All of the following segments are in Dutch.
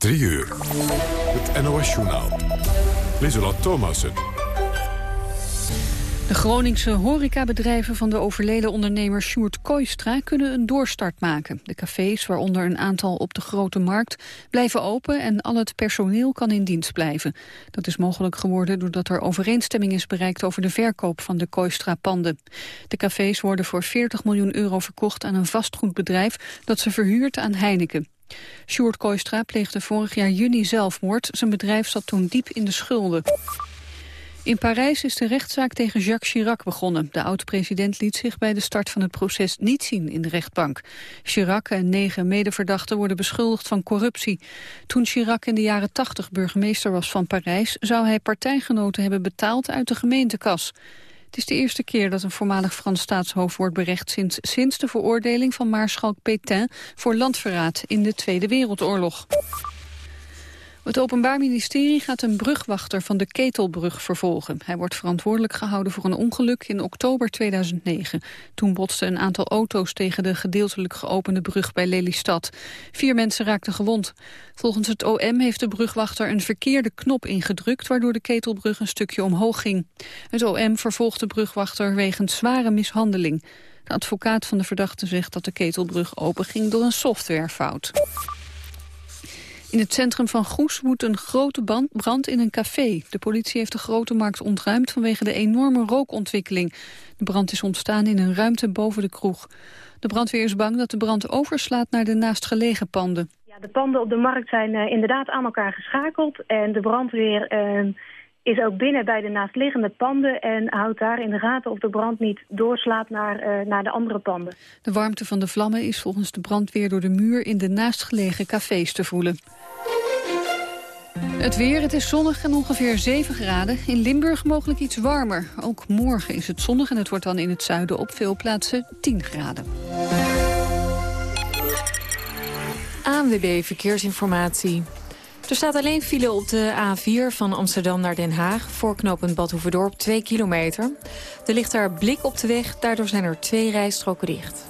3 uur. Het NOS-journaal. Lieselot Thomassen. De Groningse horecabedrijven van de overleden ondernemer Sjoerd Kooistra kunnen een doorstart maken. De cafés, waaronder een aantal op de Grote Markt, blijven open en al het personeel kan in dienst blijven. Dat is mogelijk geworden doordat er overeenstemming is bereikt over de verkoop van de Kooistra-panden. De cafés worden voor 40 miljoen euro verkocht aan een vastgoedbedrijf dat ze verhuurt aan Heineken. Sjoerd Kooistra pleegde vorig jaar juni zelfmoord. Zijn bedrijf zat toen diep in de schulden. In Parijs is de rechtszaak tegen Jacques Chirac begonnen. De oud-president liet zich bij de start van het proces niet zien in de rechtbank. Chirac en negen medeverdachten worden beschuldigd van corruptie. Toen Chirac in de jaren 80 burgemeester was van Parijs... zou hij partijgenoten hebben betaald uit de gemeentekas. Het is de eerste keer dat een voormalig Frans staatshoofd wordt berecht... sinds, sinds de veroordeling van Maarschalk Pétain voor landverraad in de Tweede Wereldoorlog. Het Openbaar Ministerie gaat een brugwachter van de Ketelbrug vervolgen. Hij wordt verantwoordelijk gehouden voor een ongeluk in oktober 2009. Toen botsten een aantal auto's tegen de gedeeltelijk geopende brug bij Lelystad. Vier mensen raakten gewond. Volgens het OM heeft de brugwachter een verkeerde knop ingedrukt... waardoor de Ketelbrug een stukje omhoog ging. Het OM vervolgt de brugwachter wegens zware mishandeling. De advocaat van de verdachte zegt dat de Ketelbrug openging door een softwarefout. In het centrum van Goes woedt een grote brand in een café. De politie heeft de grote markt ontruimd vanwege de enorme rookontwikkeling. De brand is ontstaan in een ruimte boven de kroeg. De brandweer is bang dat de brand overslaat naar de naastgelegen panden. Ja, de panden op de markt zijn uh, inderdaad aan elkaar geschakeld. En de brandweer uh, is ook binnen bij de naastliggende panden... en houdt daar in de gaten of de brand niet doorslaat naar, uh, naar de andere panden. De warmte van de vlammen is volgens de brandweer door de muur... in de naastgelegen cafés te voelen. Het weer, het is zonnig en ongeveer 7 graden. In Limburg mogelijk iets warmer. Ook morgen is het zonnig en het wordt dan in het zuiden op veel plaatsen 10 graden. ANWB Verkeersinformatie. Er staat alleen file op de A4 van Amsterdam naar Den Haag... voor knooppunt Badhoevedorp 2 kilometer. Er ligt daar blik op de weg, daardoor zijn er twee rijstroken dicht.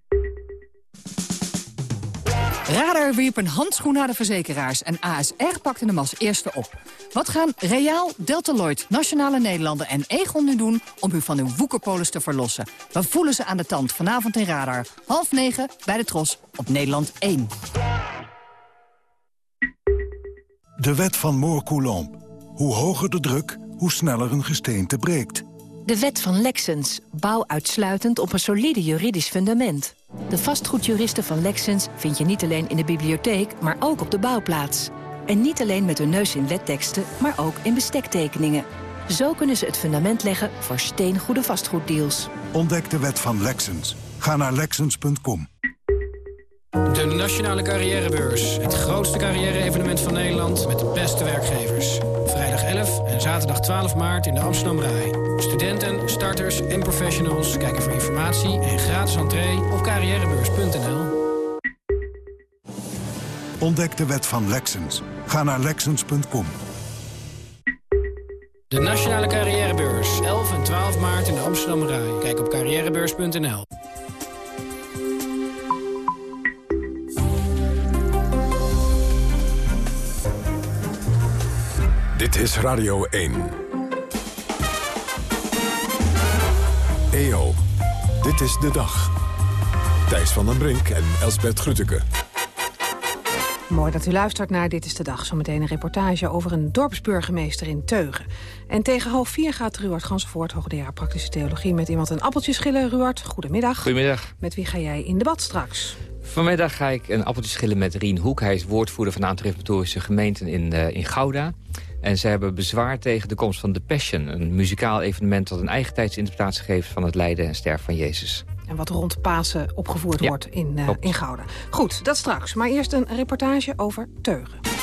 Radar wierp een handschoen naar de verzekeraars en ASR pakte hem als eerste op. Wat gaan Reaal, Deltaloid, Nationale Nederlanden en Egon nu doen om u van uw woekerpolis te verlossen? We voelen ze aan de tand vanavond in Radar. Half negen bij de Tros op Nederland 1. De wet van Moore-Coulomb. Hoe hoger de druk, hoe sneller een gesteente breekt. De wet van Lexens. Bouw uitsluitend op een solide juridisch fundament. De vastgoedjuristen van Lexens vind je niet alleen in de bibliotheek, maar ook op de bouwplaats. En niet alleen met hun neus in wetteksten, maar ook in bestektekeningen. Zo kunnen ze het fundament leggen voor steengoede vastgoeddeals. Ontdek de wet van Lexens. Ga naar Lexens.com. De Nationale Carrièrebeurs. Het grootste carrière-evenement van Nederland met de beste werkgevers. Vrijdag 11 en zaterdag 12 maart in de Amsterdam Rai. Studenten, starters en professionals kijken voor informatie en gratis entree op carrièrebeurs.nl. Ontdek de wet van Lexens. Ga naar Lexens.com. De Nationale Carrièrebeurs. 11 en 12 maart in de Amsterdam Rai. Kijk op carrièrebeurs.nl. Dit is Radio 1. EO, dit is de dag. Thijs van den Brink en Elsbert Grütke. Mooi dat u luistert naar Dit is de Dag. Zometeen een reportage over een dorpsburgemeester in Teugen. En tegen half vier gaat Ruard Gansenvoort, hoogleraar praktische theologie... met iemand een appeltje schillen. Ruard, goedemiddag. Goedemiddag. Met wie ga jij in debat straks? Vanmiddag ga ik een appeltje schillen met Rien Hoek. Hij is woordvoerder van een aantal reformatorische gemeenten in, uh, in Gouda. En ze hebben bezwaar tegen de komst van The Passion. Een muzikaal evenement dat een eigen tijdsinterpretatie geeft... van het lijden en sterven van Jezus. En wat rond Pasen opgevoerd ja, wordt in, uh, in Gouda. Goed, dat straks. Maar eerst een reportage over Teugen.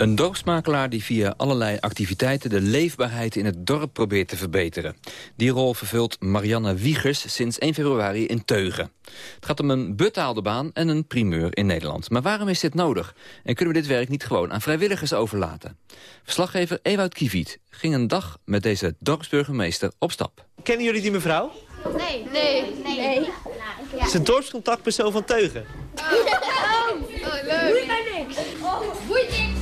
Een dorpsmakelaar die via allerlei activiteiten de leefbaarheid in het dorp probeert te verbeteren. Die rol vervult Marianne Wiegers sinds 1 februari in Teugen. Het gaat om een betaalde baan en een primeur in Nederland. Maar waarom is dit nodig? En kunnen we dit werk niet gewoon aan vrijwilligers overlaten? Verslaggever Ewout Kiviet ging een dag met deze dorpsburgemeester op stap. Kennen jullie die mevrouw? Nee. Nee. Nee. Het is een dorpscontactpersoon van Teugen. Oh, leuk.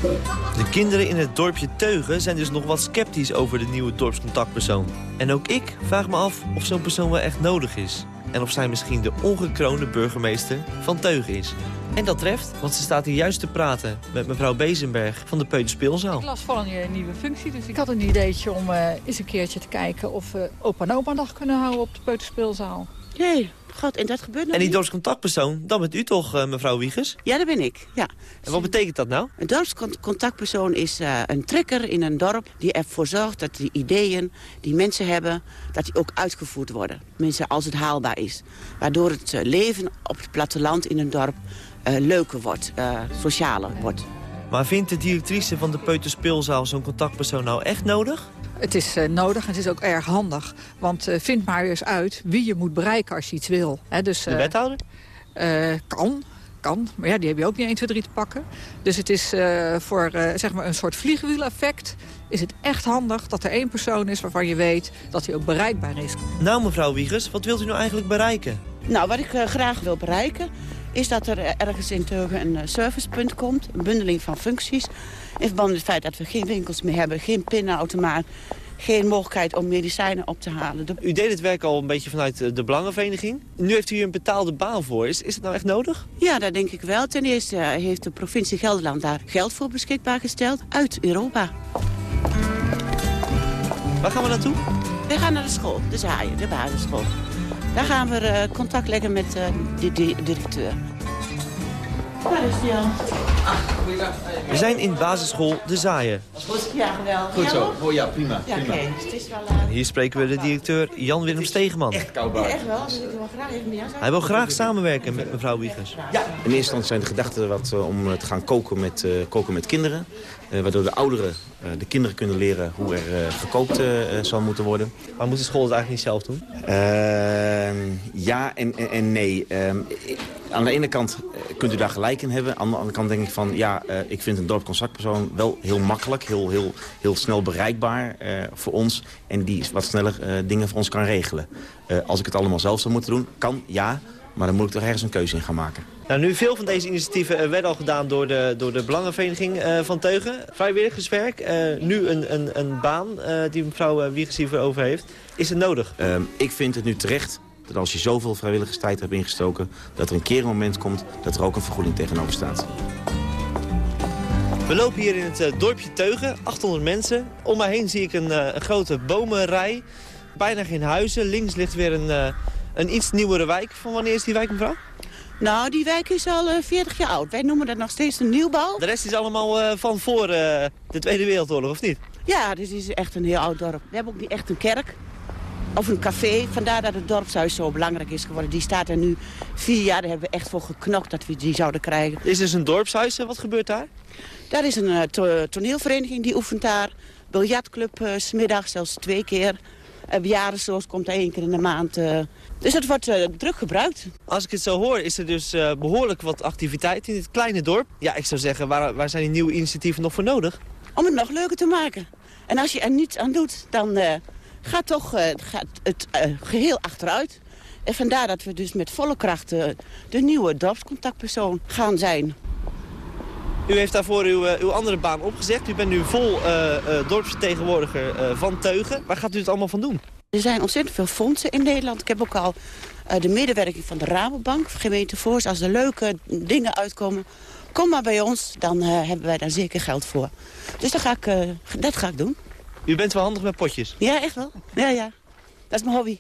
De kinderen in het dorpje Teugen zijn dus nog wat sceptisch over de nieuwe dorpscontactpersoon. En ook ik vraag me af of zo'n persoon wel echt nodig is. En of zij misschien de ongekroonde burgemeester van Teugen is. En dat treft, want ze staat hier juist te praten met mevrouw Bezenberg van de Peuterspeelzaal. Ik las van een nieuwe functie, dus ik had een ideetje om uh, eens een keertje te kijken of we opa en oma dag kunnen houden op de Peuterspeelzaal. Nee, god, en dat gebeurt nog En die dorpscontactpersoon, dat bent u toch, uh, mevrouw Wiegers? Ja, dat ben ik, ja. En wat betekent dat nou? Een dorpscontactpersoon is uh, een trekker in een dorp die ervoor zorgt dat de ideeën die mensen hebben, dat die ook uitgevoerd worden. Mensen als het haalbaar is. Waardoor het uh, leven op het platteland in een dorp leuker wordt, socialer wordt. Maar vindt de directrice van de Peuterspeelzaal zo'n contactpersoon nou echt nodig? Het is uh, nodig en het is ook erg handig. Want uh, vind maar eens uit wie je moet bereiken als je iets wil. He, dus, uh, de wethouder? kan, kan. Maar ja, die heb je ook niet 1, 2, 3 te pakken. Dus het is voor zeg maar een soort vliegwieleffect... is het echt handig dat er één persoon is waarvan je weet dat hij ook bereikbaar is. Nou, mevrouw Wiegers, wat wilt u nou eigenlijk bereiken? Nou, wat ik graag wil bereiken is dat er ergens in Teugen een servicepunt komt. Een bundeling van functies. In verband met het feit dat we geen winkels meer hebben, geen pinautomaat... geen mogelijkheid om medicijnen op te halen. U deed het werk al een beetje vanuit de Belangenvereniging. Nu heeft u hier een betaalde baan voor. Is, is het nou echt nodig? Ja, dat denk ik wel. Ten eerste heeft de provincie Gelderland daar geld voor beschikbaar gesteld. Uit Europa. Waar gaan we naartoe? We gaan naar de school, de Zaaien, de basisschool. Daar gaan we uh, contact leggen met de directeur. Waar is die al? We zijn in basisschool De Zaaien. Goed? Ja, geweldig. Goed zo. Oh ja, prima. Ja, prima. Okay. Dus het is wel, uh... Hier spreken we de directeur Jan-Willem Stegeman. Echt koudbaar. Ja, echt wel. Dus ik wil graag even met jou Hij wil graag samenwerken met mevrouw Wiegers. Ja. In eerste instantie zijn de gedachten wat, uh, om te gaan koken met, uh, koken met kinderen. Uh, waardoor de ouderen de kinderen kunnen leren hoe er gekookt zal moeten worden. Maar moet de school het eigenlijk niet zelf doen? Ehm, ja en, en, en nee. Aan de ene kant kunt u daar gelijk in hebben. Aan de andere kant denk ik van, ja, uh, ik vind een dorpscontactpersoon wel heel makkelijk, heel, heel, heel snel bereikbaar uh, voor ons. En die wat sneller dingen voor ons kan regelen. als ik het allemaal zelf zou moeten doen, kan, ja. Maar dan moet ik toch ergens een keuze in gaan maken. Nou, nu veel van deze initiatieven werden al gedaan door de, door de Belangenvereniging van Teugen. Vrijwilligerswerk, nu een, een, een baan die mevrouw Wiegers over heeft. Is het nodig? Ehm, ik vind het nu terecht dat als je zoveel vrijwilligerstijd hebt ingestoken... dat er een keer een moment komt dat er ook een vergoeding tegenover staat. We lopen hier in het uh, dorpje Teugen, 800 mensen. Om mij heen zie ik een, uh, een grote bomenrij. Bijna geen huizen. Links ligt weer een, uh, een iets nieuwere wijk. Van wanneer is die wijk, mevrouw? Nou, die wijk is al 40 jaar oud. Wij noemen dat nog steeds een nieuwbouw. De rest is allemaal van voor de Tweede Wereldoorlog, of niet? Ja, dit is echt een heel oud dorp. We hebben ook niet echt een kerk of een café. Vandaar dat het dorpshuis zo belangrijk is geworden. Die staat er nu vier jaar. Daar hebben we echt voor geknokt dat we die zouden krijgen. Is dus een dorpshuis. Wat gebeurt daar? Daar is een to toneelvereniging die oefent daar. Biljartclub uh, smiddag, zelfs twee keer. Uh, Bejaardensoos komt één keer in de maand. Uh, dus het wordt uh, druk gebruikt. Als ik het zo hoor, is er dus uh, behoorlijk wat activiteit in dit kleine dorp. Ja, ik zou zeggen, waar, waar zijn die nieuwe initiatieven nog voor nodig? Om het nog leuker te maken. En als je er niets aan doet, dan gaat toch uh, gaat het uh, geheel achteruit. En vandaar dat we dus met volle kracht uh, de nieuwe dorpscontactpersoon gaan zijn. U heeft daarvoor uw, uw andere baan opgezegd. U bent nu vol dorpsvertegenwoordiger van Teugen. Waar gaat u het allemaal van doen? Er zijn ontzettend veel fondsen in Nederland. Ik heb ook al de medewerking van de Rabobank, gemeente Voors. Als er leuke dingen uitkomen, kom maar bij ons. Dan hebben wij daar zeker geld voor. Dus dat ga ik, dat ga ik doen. U bent wel handig met potjes? Ja, echt wel. Ja, ja. Dat is mijn hobby.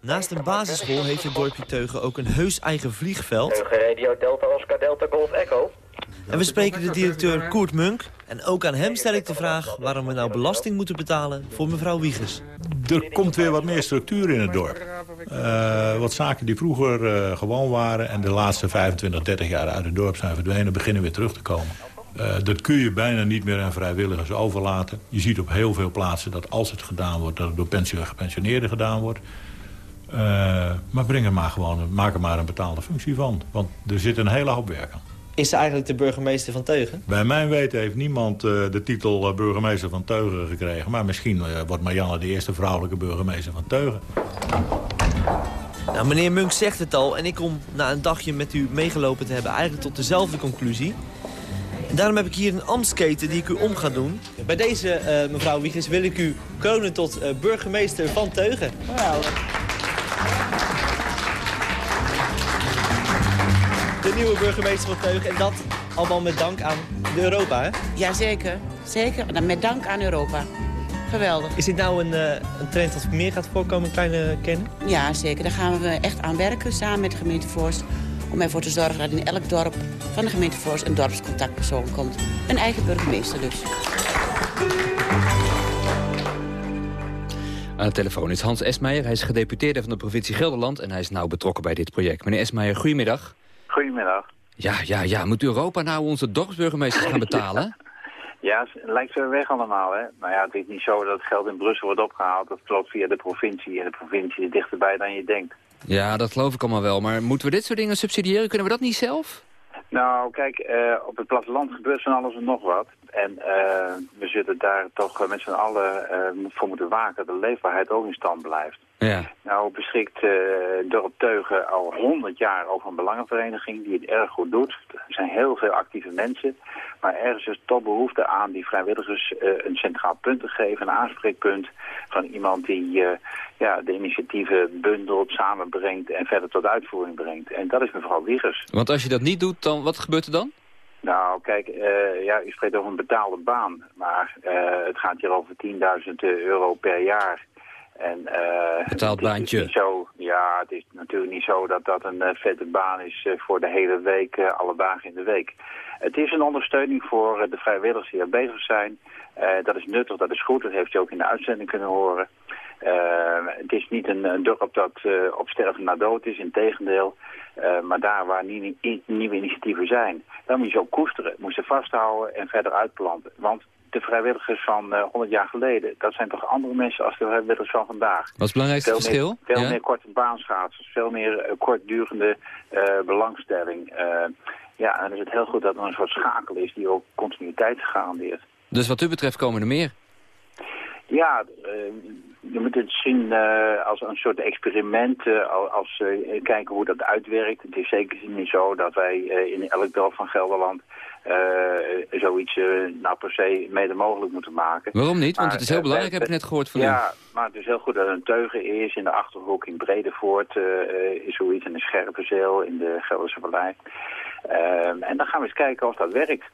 Naast een basisschool heeft het dorpje Teugen ook een heus eigen vliegveld. Teugen Radio Delta Oscar Delta Golf Echo. En we spreken de directeur Koert Munk. En ook aan hem stel ik de vraag waarom we nou belasting moeten betalen voor mevrouw Wiegers. Er komt weer wat meer structuur in het dorp. Uh, wat zaken die vroeger uh, gewoon waren en de laatste 25, 30 jaar uit het dorp zijn verdwenen... beginnen weer terug te komen. Uh, dat kun je bijna niet meer aan vrijwilligers overlaten. Je ziet op heel veel plaatsen dat als het gedaan wordt... dat het door gepensioneerden gedaan wordt. maar breng er maar gewoon, maak er maar een betaalde functie van. Want er zit een hele hoop werk aan. Is ze eigenlijk de burgemeester van Teugen? Bij mijn weten heeft niemand uh, de titel burgemeester van Teugen gekregen. Maar misschien wordt Marianne de eerste vrouwelijke burgemeester van Teugen. Nou, meneer Munk zegt het al. En ik kom na een dagje met u meegelopen te hebben eigenlijk tot dezelfde conclusie. Daarom heb ik hier een ambtsketen die ik u om ga doen. Bij deze, mevrouw Wiegers, wil ik u kronen tot burgemeester van Teugen. Wow. de nieuwe burgemeester van Teugen. En dat allemaal met dank aan Europa, hè? Jazeker, zeker. En met dank aan Europa. Geweldig. Is dit nou een, uh, een trend dat meer gaat voorkomen, kleine kennen? Ja, zeker. Daar gaan we echt aan werken samen met de gemeente Voorst. Om ervoor te zorgen dat in elk dorp van de gemeente Voorst een dorpscontactpersoon komt. Een eigen burgemeester dus. Aan de telefoon is Hans Esmeijer. Hij is gedeputeerde van de provincie Gelderland en hij is nauw betrokken bij dit project. Meneer Esmeijer, goedemiddag. Goedemiddag. Ja, ja, ja. Moet Europa nou onze dorpsburgemeesters gaan betalen? ja, het lijkt zo weg allemaal. Hè? Nou ja, het is niet zo dat het geld in Brussel wordt opgehaald. Dat loopt via de provincie. En de provincie is dichterbij dan je denkt. Ja, dat geloof ik allemaal wel. Maar moeten we dit soort dingen subsidiëren? Kunnen we dat niet zelf? Nou, kijk, uh, op het platteland gebeurt van alles en nog wat. En uh, we zullen daar toch met z'n allen uh, voor moeten waken dat de leefbaarheid ook in stand blijft. Ja. Nou beschikt uh, Dorp Teugen al 100 jaar over een belangenvereniging die het erg goed doet. Er zijn heel veel actieve mensen. Maar ergens is toch behoefte aan die vrijwilligers uh, een centraal punt te geven, een aanspreekpunt van iemand die uh, ja, de initiatieven bundelt, samenbrengt en verder tot uitvoering brengt. En dat is mevrouw Wiegers. Want als je dat niet doet, dan wat gebeurt er dan? Nou, kijk, uh, ja, u spreekt over een betaalde baan. Maar uh, het gaat hier over 10.000 euro per jaar. En, uh, Betaald baantje. Zo, ja, het is natuurlijk niet zo dat dat een vette baan is voor de hele week, alle dagen in de week. Het is een ondersteuning voor de vrijwilligers die er bezig zijn. dat is nuttig, dat is goed, dat heeft u ook in de uitzending kunnen horen. het is niet een, een dorp dat op sterven na dood is, in tegendeel. Maar daar waar nieuwe, nieuwe initiatieven zijn, dan moet je ze ook koesteren. Moet ze vasthouden en verder uitplanten. Want de vrijwilligers van uh, 100 jaar geleden. Dat zijn toch andere mensen als de vrijwilligers van vandaag. Wat is het belangrijkste veel verschil? Meer, veel ja? meer korte baanschaatsers, veel meer kortdurende belangstelling. ja, en dan is het heel goed dat er een soort schakel is die ook continuïteit garandeert. Dus wat u betreft komen er meer? Ja, je moet het zien uh, als een soort experiment, uh, als uh, kijken hoe dat uitwerkt. Het is zeker niet zo dat wij in elk dorp van Gelderland zoiets nou per se mede mogelijk moeten maken. Waarom niet? Want maar, het is heel belangrijk, heb ik net gehoord van ja, u. Ja, maar het is heel goed dat er een teugen is. In de Achterhoek in Bredevoort is zoiets, in de Scherpenzeel, in de Gelderse Vallei. Ehm, en dan gaan we eens kijken of dat werkt.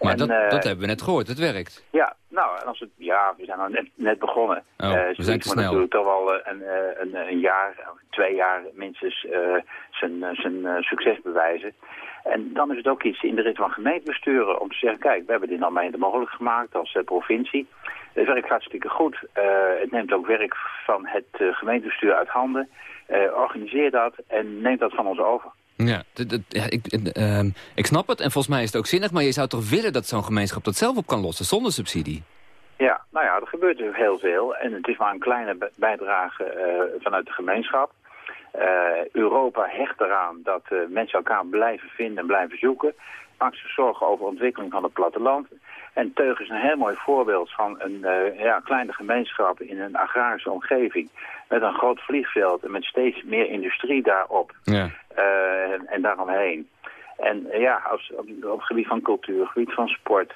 Maar en, dat, uh, dat hebben we net gehoord, het werkt. Ja, nou, en als het, ja, we zijn al net, net begonnen. Oh, uh, we zijn te snel. natuurlijk toch wel een, een, een jaar, twee jaar minstens uh, zijn, zijn succes bewijzen. En dan is het ook iets in de rit van gemeentebesturen om te zeggen, kijk, we hebben dit nou mede mogelijk gemaakt als provincie. Het werkt hartstikke goed. het neemt ook werk van het gemeentebestuur uit handen. organiseer dat en neem dat van ons over. Ja, ja ik, uh, ik snap het en volgens mij is het ook zinnig... maar je zou toch willen dat zo'n gemeenschap dat zelf op kan lossen zonder subsidie? Ja, nou ja, er gebeurt dus heel veel en het is maar een kleine bijdrage uh, vanuit de gemeenschap. Uh, Europa hecht eraan dat uh, mensen elkaar blijven vinden en blijven zoeken. Maakt zich zorgen over ontwikkeling van het platteland. En Teug is een heel mooi voorbeeld van een ja, kleine gemeenschap in een agrarische omgeving met een groot vliegveld en met steeds meer industrie daarop ja. uh, en, en daaromheen. En uh, ja, als, op, op, het gebied van cultuur, gebied van sport,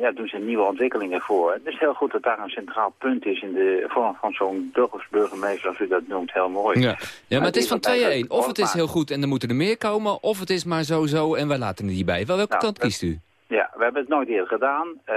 ja, doen ze nieuwe ontwikkelingen voor. Het is heel goed dat daar een centraal punt is in de vorm van zo'n burgemeester, als u dat noemt, heel mooi. Ja, ja maar het is van 2-1. Of het is heel goed en er moeten er meer komen, of het is maar zo-zo en wij laten het hierbij. Wel, welke nou, kant kiest u? Ja, we hebben het nooit eerder gedaan. Eh,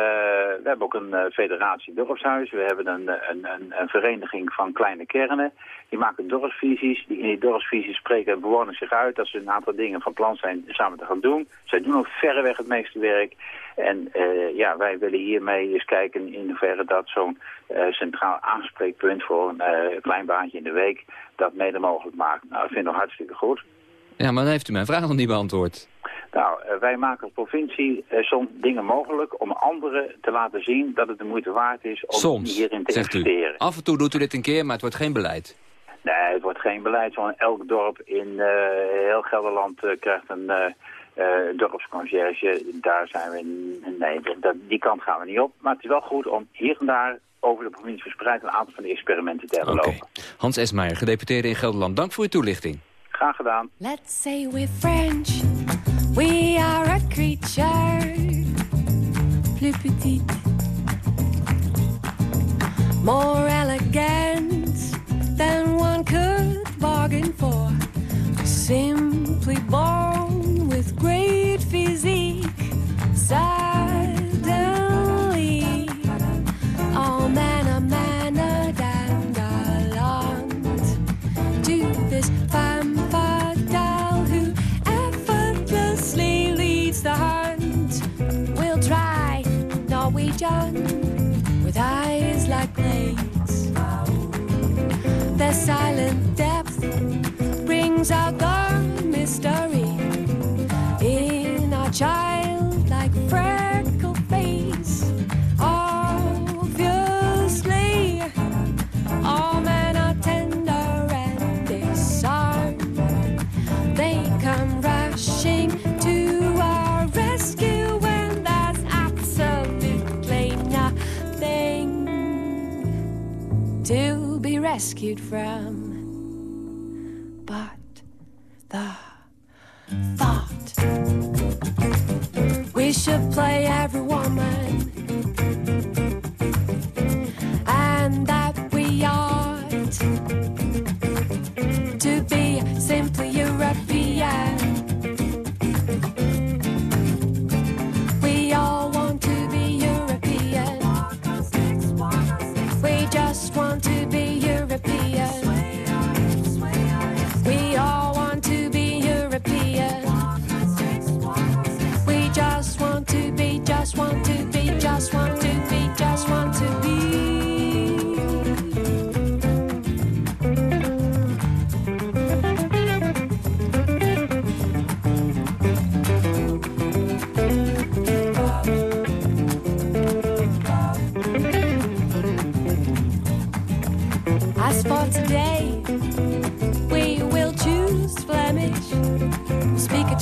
we hebben ook een uh, federatie dorpshuis. We hebben een, een, een, een, vereniging van kleine kernen. Die maken dorpsvisies. Die, in die dorpsvisies spreken bewoners zich uit dat ze een aantal dingen van plan zijn samen te gaan doen. Zij doen ook verreweg het meeste werk. En ja, wij willen hiermee eens kijken in hoeverre dat zo'n centraal aanspreekpunt voor een klein baantje in de week dat mede mogelijk maakt. Nou, dat vind ik nog hartstikke goed. Ja, maar dan heeft u mijn vraag nog niet beantwoord. Nou, eh, wij maken als provincie uh, soms dingen mogelijk om anderen te laten zien dat het de moeite waard is om soms, hierin te zegt investeren. U. Af en toe doet u dit een keer, maar het wordt geen beleid. Nee, het wordt geen beleid. Elk dorp in uh, heel Gelderland krijgt een dorpsconcierge. Daar zijn we... Nee, dat, die kant gaan we niet op. Maar het is wel goed om hier en daar over de provincie verspreid een aantal van de experimenten te hebben okay. lopen. Hans Esmeijer, gedeputeerde in Gelderland. Dank voor uw toelichting. Graag gedaan. Let's say we're French. We are a creature. Plus petite, more elegant than one could bargain for. Simply born with great physique, silent depth brings out the mystery in our childlike rescued from. But the thought we should play every woman. And that we ought to be simply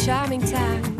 charming tongue.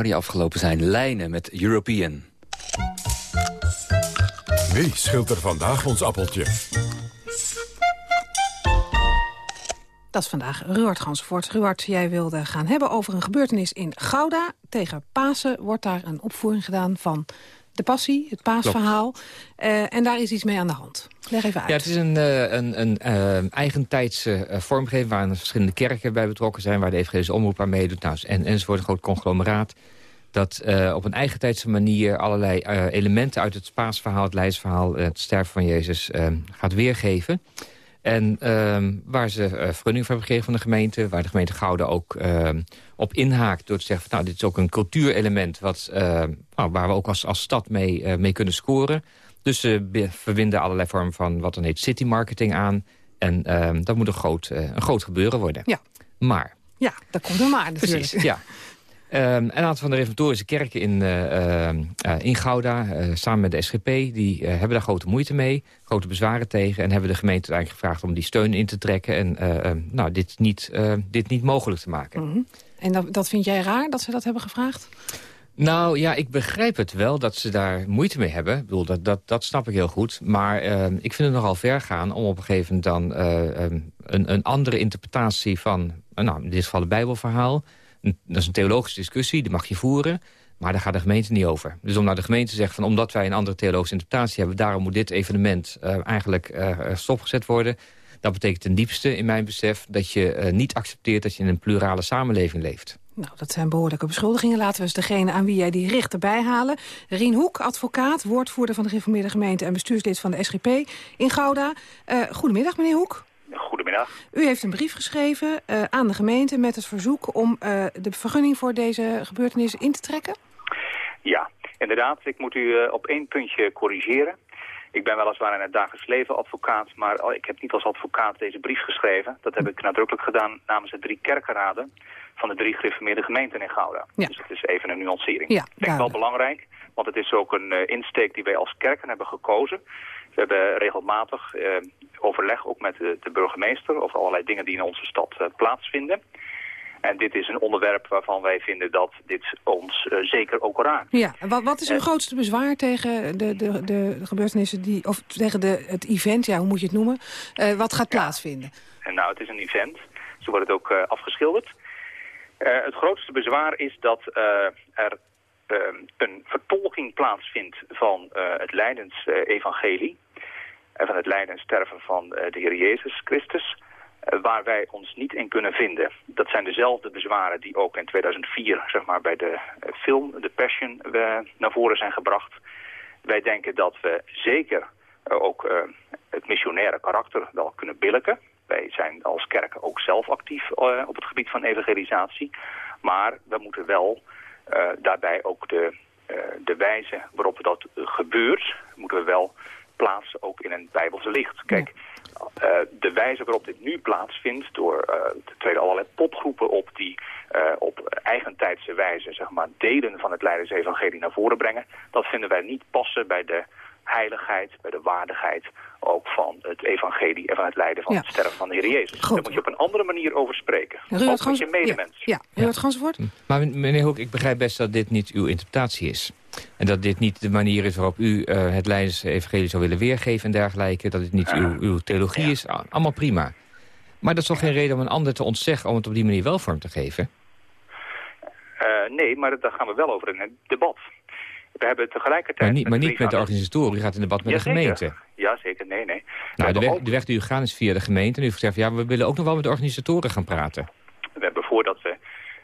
Zou die afgelopen zijn? Lijnen met European. Wie schilt er vandaag ons appeltje? Dat is vandaag Ruard Gansenvoort. Ruard, jij wilde gaan hebben over een gebeurtenis in Gouda. Tegen Pasen wordt daar een opvoering gedaan van de passie, het paasverhaal. Eh, en daar is iets mee aan de hand. Leg even uit. Ja, het is een, eh, een, een eh, eigentijdse vormgeving... waar verschillende kerken bij betrokken zijn... waar de evangelische omroep aan meedoet, nou, en, enzovoort, een groot conglomeraat... dat op een eigentijdse manier allerlei elementen uit het paasverhaal... het lijstverhaal, het sterven van Jezus gaat weergeven... En ehm, waar ze eh, vergunning voor hebben gekregen van de gemeente... waar de gemeente Gouden ook ehm, op inhaakt door te zeggen... Van, nou, dit is ook een cultuurelement wat, eh, nou, waar we ook als, als stad mee, eh, mee kunnen scoren. Dus ze verbinden allerlei vormen van wat dan heet city marketing aan. En ehm, dat moet een groot, eh, een groot gebeuren worden. Ja. Maar Ja, dat komt er maar natuurlijk. Precies, ja. Um, een aantal van de reformatorische kerken in, uh, uh, in Gouda, samen met de SGP... die hebben daar grote moeite mee, grote bezwaren tegen... en hebben de gemeente eigenlijk gevraagd om die steun in te trekken... en ehm, nou, dit, niet, dit niet mogelijk te maken. Mm -hmm. En dat, dat vind jij raar, dat ze dat hebben gevraagd? Nou ja, ik begrijp het wel dat ze daar moeite mee hebben. Ik bedoel, dat, dat, dat snap ik heel goed. Maar uh, ik vind het nogal ver gaan om op een gegeven moment dan uh, um, een, een andere interpretatie van, nou, in dit geval het Bijbelverhaal. Dat is een theologische discussie, die mag je voeren. Maar daar gaat de gemeente niet over. Dus om naar de gemeente te zeggen van omdat wij een andere theologische interpretatie hebben... daarom moet dit evenement uh, eigenlijk stopgezet worden... dat betekent ten diepste in mijn besef dat je niet accepteert... dat je in een plurale samenleving leeft. Nou, dat zijn behoorlijke beschuldigingen. Laten we eens degene aan wie jij die richt erbij halen. Rien Hoek, advocaat, woordvoerder van de gereformeerde gemeente... en bestuurslid van de SGP in Gouda. Uh, goedemiddag, meneer Hoek. Goedemiddag. U heeft een brief geschreven uh, aan de gemeente met het verzoek... om uh, de vergunning voor deze gebeurtenis in te trekken? Ja, inderdaad. Ik moet u op één puntje corrigeren. Ik ben weliswaar in het dagelijks leven advocaat, maar ik heb niet als advocaat deze brief geschreven. Dat heb ik nadrukkelijk gedaan namens de drie kerkenraden van de drie gereformeerde gemeenten in Gouda. Ja. Dus het is even een nuancering. Ja, ik denk wel belangrijk, want het is ook een insteek die wij als kerken hebben gekozen. We hebben regelmatig uh, overleg ook met de, de, burgemeester over allerlei dingen die in onze stad uh, plaatsvinden. En dit is een onderwerp waarvan wij vinden dat dit ons uh, zeker ook raakt. Ja, en wat, wat is uw uh, grootste bezwaar tegen de, de, de gebeurtenissen die, of tegen de, het event, ja, hoe moet je het noemen, uh, wat gaat plaatsvinden? En nou, het is een event, zo wordt het ook afgeschilderd. Het grootste bezwaar is dat er een vertolking plaatsvindt van het Leidens-evangelie. En van het lijdensterven van de Heer Jezus Christus. waar wij ons niet in kunnen vinden. Dat zijn dezelfde bezwaren die ook in 2004 zeg maar, bij de film The Passion naar voren zijn gebracht. Wij denken dat we zeker ook het missionaire karakter wel kunnen billiken. Wij zijn als kerk ook zelf actief op het gebied van evangelisatie. Maar we moeten wel daarbij ook de, de wijze waarop dat gebeurt... moeten we wel plaatsen ook in een bijbelse licht. Kijk, de wijze waarop dit nu plaatsvindt... door te treden allerlei popgroepen op die op eigentijdse wijze... zeg maar, delen van het Leidersevangelie naar voren brengen... dat vinden wij niet passen bij de heiligheid, bij de waardigheid ook van het evangelie en van het lijden van Ja. het sterven van de Heer Jezus. Goed. Daar moet je op een andere manier over spreken. Ruud ook met je medemens. Ja, ja. Ruud Gansvoort? Maar meneer Hoek, ik begrijp best dat dit niet uw interpretatie is. En dat dit niet de manier is waarop u eh, het Leidens-evangelie zou willen weergeven en dergelijke. Dat het niet uw, uw theologie is. Allemaal prima. Maar dat is toch geen reden om een ander te ontzeggen om het op die manier wel vorm te geven? Eh, nee, maar daar gaan we wel over in het debat. We hebben tegelijkertijd... Maar niet, maar niet met de organisatoren. U gaat in debat met de gemeente. Ja, zeker. Nee, nee. Nou, de weg, ook- de weg die u gaat is via de gemeente. En u heeft gezegd, ja, we willen ook nog wel met de organisatoren gaan praten. We hebben voordat we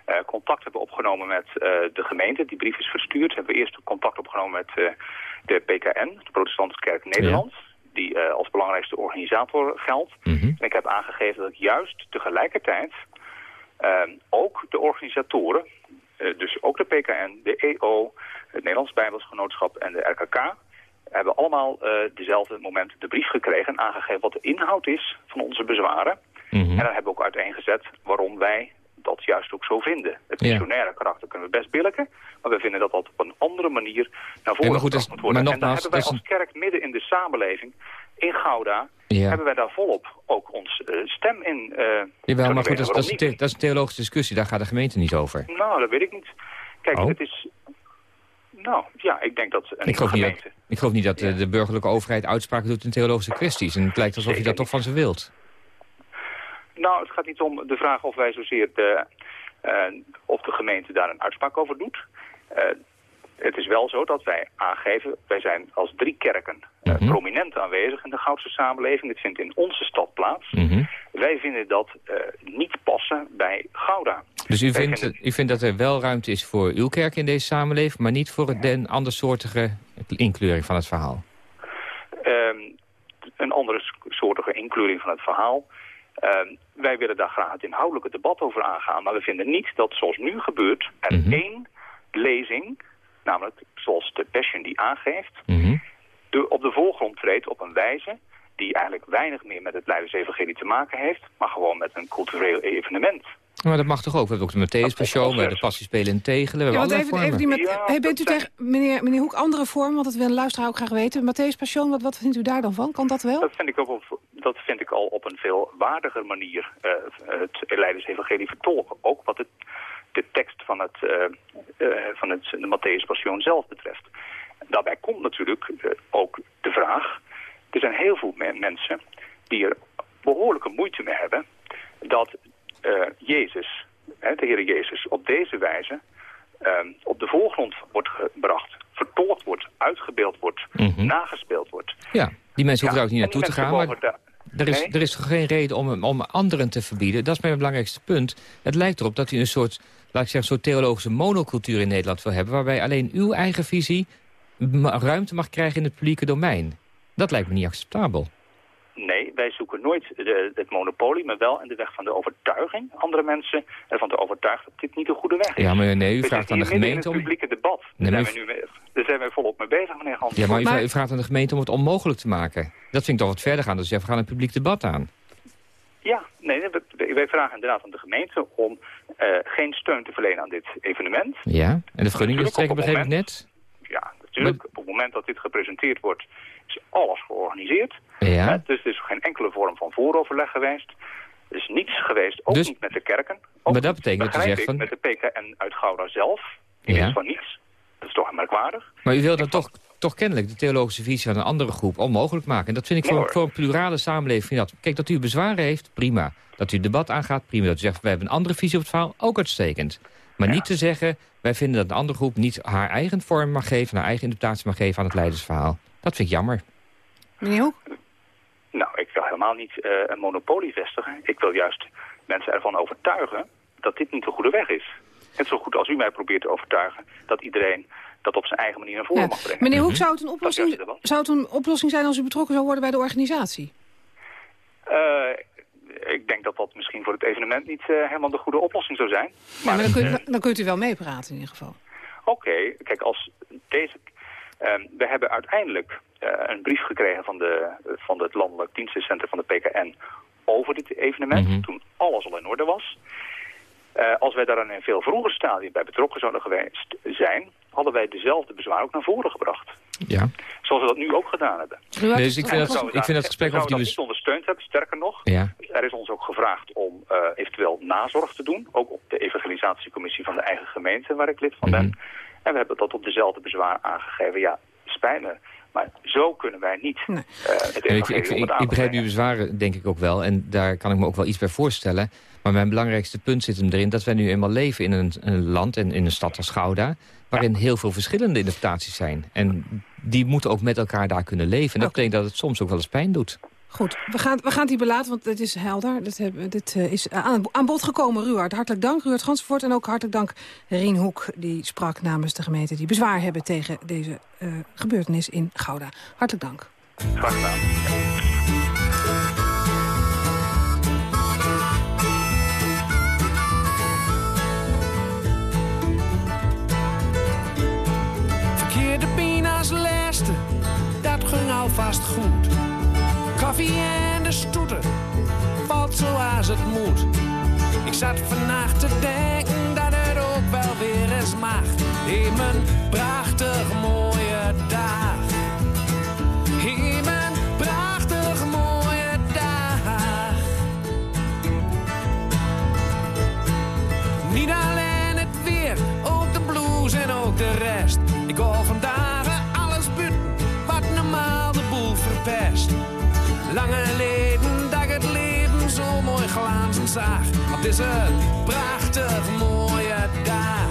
eh, contact hebben opgenomen met eh, de gemeente, die brief is verstuurd, hebben we eerst contact opgenomen met eh, de PKN, de Protestantse Kerk Nederland, die als belangrijkste organisator geldt. En ik heb aangegeven dat ik juist tegelijkertijd ook de organisatoren, dus ook de PKN, de EO, het Nederlands Bijbelsgenootschap en de RKK, hebben allemaal eh, dezelfde moment de brief gekregen en aangegeven wat de inhoud is van onze bezwaren. En dan hebben we ook uiteengezet waarom wij dat juist ook zo vinden. Het Ja. missionaire karakter kunnen we best billiken, maar we vinden dat dat op een andere manier naar voren Ja, dat gebracht moet worden. maar en daar nogmaals, hebben wij als kerk midden in de samenleving, in Gouda, Ja. hebben wij daar volop ook ons eh, stem in. eh, Jawel, maar goed, dat, is- dat, een dat is een theologische discussie. Daar gaat de gemeente niet over. niet? Nou, dat weet ik niet. Kijk, Oh. het is... Nou, ja, ik denk dat een Ik geloof, niet gemeente... dat, ik geloof niet dat de burgerlijke overheid uitspraken doet in theologische kwesties. En het lijkt alsof je dat toch van ze wilt. Nou, het gaat niet om de vraag of wij zozeer de, eh, of de gemeente daar een uitspraak over doet. Het is wel zo dat wij aangeven, wij zijn als drie kerken eh, Mhm. prominent aanwezig in de Goudse samenleving. Dit vindt in onze stad plaats. Mhm. Wij vinden dat eh, niet passen bij Gouda. Dus u vindt, u vindt dat er wel ruimte is voor uw kerk in deze samenleving... maar niet voor de andersoortige inkleuring van het verhaal? Ehm, een andere soortige inkleuring van het verhaal. Ehm, wij willen daar graag het inhoudelijke debat over aangaan. Maar we vinden niet dat zoals nu gebeurt er één lezing, namelijk zoals de Passion die aangeeft, de, op de voorgrond treedt op een wijze die eigenlijk weinig meer met het Leidersevangelie te maken heeft, maar gewoon met een cultureel evenement. Maar dat mag toch ook? We hebben ook de Matthäus Passion, we hebben de Passiespelen in Tegelen. We Ja, hebben allerlei even, even met, hey, bent u tegen meneer, meneer Hoek andere vorm? Want dat wil een luisteraar ook graag weten. Matthäus Passion, wat, wat vindt u daar dan van? Kan dat wel? Dat vind ik, ook op, dat vind ik al op een veel waardiger manier eh, het Leidens-evangelie vertolken. Ook wat het, de tekst van, het, eh, van het, de Matthäus Passion zelf betreft. Daarbij komt natuurlijk eh, ook de vraag... er zijn heel veel me- mensen die er behoorlijke moeite mee hebben... dat eh, Jezus, hè, de Heer Jezus, op deze wijze op de voorgrond wordt gebracht... vertolkt wordt, uitgebeeld wordt, Mhm. nagespeeld wordt. Ja, die mensen hoeven Ja, er ook niet naartoe te gaan. Maar er is, Nee. er is geen reden om, om anderen te verbieden. Dat is mijn belangrijkste punt. Het lijkt erop dat u een soort, laat ik zeggen, soort theologische monocultuur in Nederland wil hebben... waarbij alleen uw eigen visie ruimte mag krijgen in het publieke domein. Dat lijkt me niet acceptabel. Nee, wij zoeken nooit de, het monopolie, maar wel in de weg van de overtuiging. Andere mensen ervan te overtuigen dat dit niet de goede weg is. Ja, maar nee, u vraagt aan de gemeente in om... het publieke debat. Nee, Daar, zijn we nu daar zijn wij volop mee bezig, meneer Hans. Ja, maar u, vra- u vraagt aan de gemeente om het onmogelijk te maken. Dat vind ik toch wat verder gaan. Dus we gaan een publiek debat aan. Ja, nee, wij vragen inderdaad aan de gemeente om eh, geen steun te verlenen aan dit evenement. Ja, en de vergunningen Natuurlijk trekken begreep ik net. Ja, natuurlijk. Op het moment dat dit gepresenteerd wordt, is alles georganiseerd. Ja. Dus er is geen enkele vorm van vooroverleg geweest. Er is niets geweest, ook Dus- niet met de kerken. Maar dat betekent dat u zegt van... met de PKN uit Gouda zelf. In Ja. van niets. Dat is toch merkwaardig. Maar u wil dan toch, toch kennelijk de theologische visie van een andere groep onmogelijk maken. En dat vind ik voor, voor een plurale samenleving. Dat. Kijk, dat u bezwaren heeft, prima. Dat u het debat aangaat, prima. Dat u zegt, we hebben een andere visie op het verhaal, ook uitstekend. Maar niet te zeggen, wij vinden dat een andere groep niet haar eigen vorm mag geven... haar eigen interpretatie mag geven aan het leidersverhaal. Dat vind ik jammer. Meneer Hoek? Nou, ik wil helemaal niet eh, een monopolie vestigen. Ik wil juist mensen ervan overtuigen dat dit niet de goede weg is. Net zo goed als u mij probeert te overtuigen dat iedereen dat op zijn eigen manier naar voren Ja. mag brengen. Meneer Mhm. Hoek, zou het, een oplossing, zou het een oplossing zijn als u betrokken zou worden bij de organisatie? Eh, ik denk dat dat misschien voor het evenement niet eh, helemaal de goede oplossing zou zijn. Ja, maar dan, kunt, dan kunt u wel meepraten in ieder geval. Oké, kijk, als deze... ehm, we hebben uiteindelijk eh, een brief gekregen van, de, van het Landelijk Dienstencentrum van de PKN over dit evenement, toen alles al in orde was. Eh, als wij daar in een veel vroeger stadium bij betrokken zouden geweest zijn, hadden wij dezelfde bezwaar ook naar voren gebracht. Ja. Zoals we dat nu ook gedaan hebben. Nee, dus ik vind dat- ik vind dat gesprek over die niet ondersteund hebben, sterker nog. Ja. Er is ons ook gevraagd om eh, eventueel nazorg te doen. Ook op de evangelisatiecommissie van de eigen gemeente, waar ik lid van ben. En we hebben dat op dezelfde bezwaar aangegeven. Ja, spijt me. Maar zo kunnen wij niet eh, het ik, ik, ik, begrijp uw bezwaren denk ik ook wel. En daar kan ik me ook wel iets bij voorstellen. Maar mijn belangrijkste punt zit hem erin... dat wij nu eenmaal leven in een, een land en in een stad als Gouda... waarin heel veel verschillende interpretaties zijn. En die moeten ook met elkaar daar kunnen leven. En dat betekent dat het soms ook wel eens pijn doet. Goed, we gaan, we gaan het hier belaten, want het is helder. Dit, hebben, dit eh, is aan, aan bod gekomen, Ruard. Hartelijk dank, Ruard Gansvoort. En ook hartelijk dank Rien Hoek, die sprak namens de gemeente... die bezwaar hebben tegen deze eh, gebeurtenis in Gouda. Hartelijk dank. Graag gedaan. Ging alvast goed. Koffie en de stoeten, valt zoals het moet. Ik zat vannacht te denken dat het ook wel weer eens mag. In mijn prachtig zag. Op deze prachtig mooie dag.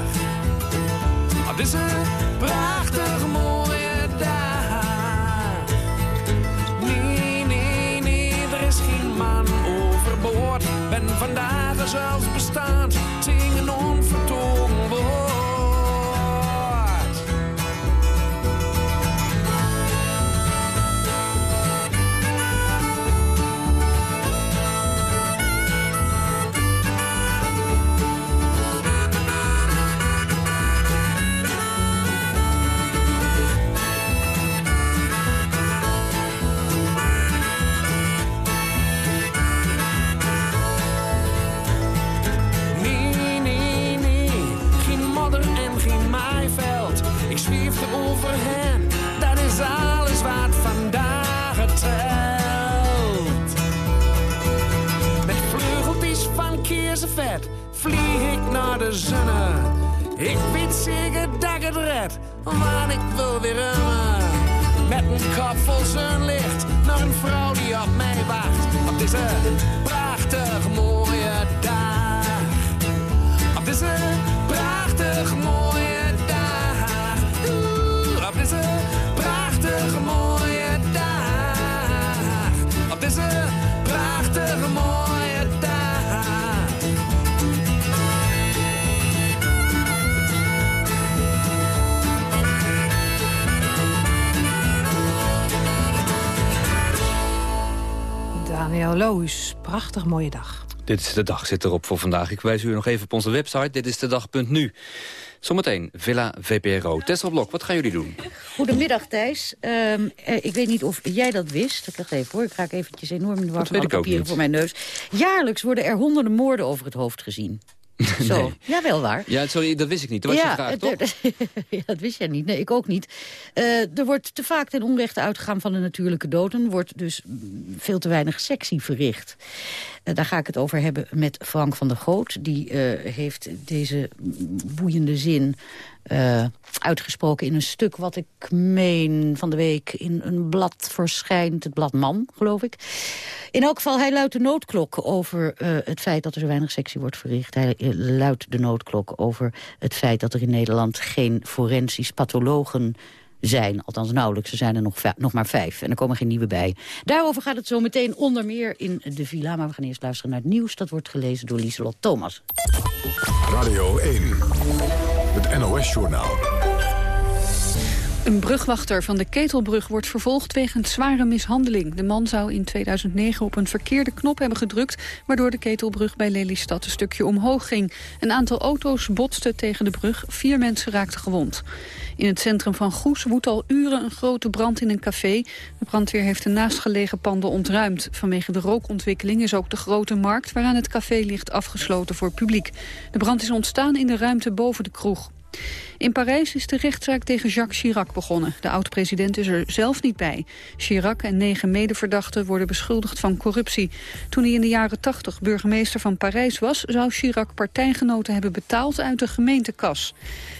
Op deze prachtig Ik weet zeker dat ik het red, want ik wil weer remmen. Met een kop vol zonlicht, naar een vrouw die op mij wacht. Op deze prachtig Loos, prachtig mooie dag. Dit is de dag, zit erop voor vandaag. Ik wijs u nog even op onze website. Dit is de dag.nu. Zometeen Villa VPRO. Tessel Blok, wat gaan jullie doen? Goedemiddag Thijs. Ehm, eh, ik weet niet of jij dat wist. Ik dacht even hoor, ik ga ik eventjes enorm in de war van papieren voor mijn neus. Jaarlijks worden er honderden moorden over het hoofd gezien. Zo, Nee. ja wel waar. Ja, sorry, dat wist ik niet. Dat was je vraag, het- toch? ja, dat wist jij niet. Nee, ik ook niet. Eh, er wordt te vaak ten onrechte uitgegaan van de natuurlijke doden. wordt dus veel te weinig sectie verricht. Eh, daar ga ik het over hebben met Frank van der Goot. Die eh, heeft deze boeiende zin eh, uitgesproken in een stuk... wat ik meen van de week in een blad verschijnt. Het blad Man, geloof ik. In elk geval, hij luidt de noodklok over eh, het feit dat er zo weinig sectie wordt verricht. Hij eh, luidt de noodklok over het feit dat er in Nederland geen forensisch pathologen zijn. Althans nauwelijks, er zijn er nog, nog maar vijf. En er komen geen nieuwe bij. Daarover gaat het zo meteen onder meer in de villa. Maar we gaan eerst luisteren naar het nieuws. Dat wordt gelezen door Lieselot Thomas. Radio 1, het NOS-journaal. Een brugwachter van de Ketelbrug wordt vervolgd wegens zware mishandeling. De man zou in 2009 op een verkeerde knop hebben gedrukt... waardoor de Ketelbrug bij Lelystad een stukje omhoog ging. Een aantal auto's botsten tegen de brug. Vier mensen raakten gewond. In het centrum van Goes woedt al uren een grote brand in een café. De brandweer heeft de naastgelegen panden ontruimd. Vanwege de rookontwikkeling is ook de grote markt... waaraan het café ligt afgesloten voor publiek. De brand is ontstaan in de ruimte boven de kroeg. In Parijs is de rechtszaak tegen Jacques Chirac begonnen. De oud-president is er zelf niet bij. Chirac en negen medeverdachten worden beschuldigd van corruptie. Toen hij in de jaren 80 burgemeester van Parijs was... zou Chirac partijgenoten hebben betaald uit de gemeentekas.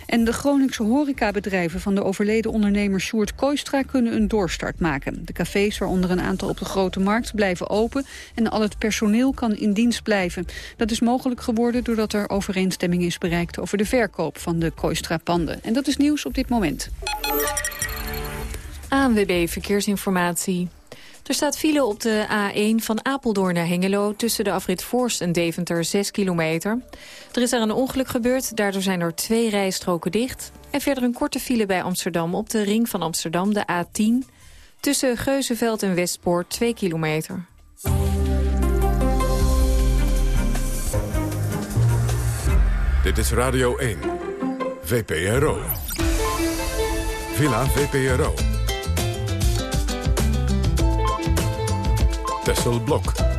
En de Groningse horecabedrijven van de overleden ondernemer Sjoerd Kooistra... kunnen een doorstart maken. De cafés, waaronder een aantal op de Grote Markt, blijven open... en al het personeel kan in dienst blijven. Dat is mogelijk geworden doordat er overeenstemming is bereikt... over de verkoop van de Kooistra-panden. En dat is nieuws op dit moment. ANWB Verkeersinformatie. Er staat file op de A1 van Apeldoorn naar Hengelo... tussen de afrit Voorst en Deventer 6 kilometer. Er is daar een ongeluk gebeurd, daardoor zijn er twee rijstroken dicht. En verder een korte file bij Amsterdam op de ring van Amsterdam, de A10... tussen Geuzenveld en Westpoort 2 kilometer. Dit is Radio 1, VPRO. Villa VPRO. Tessel Blok.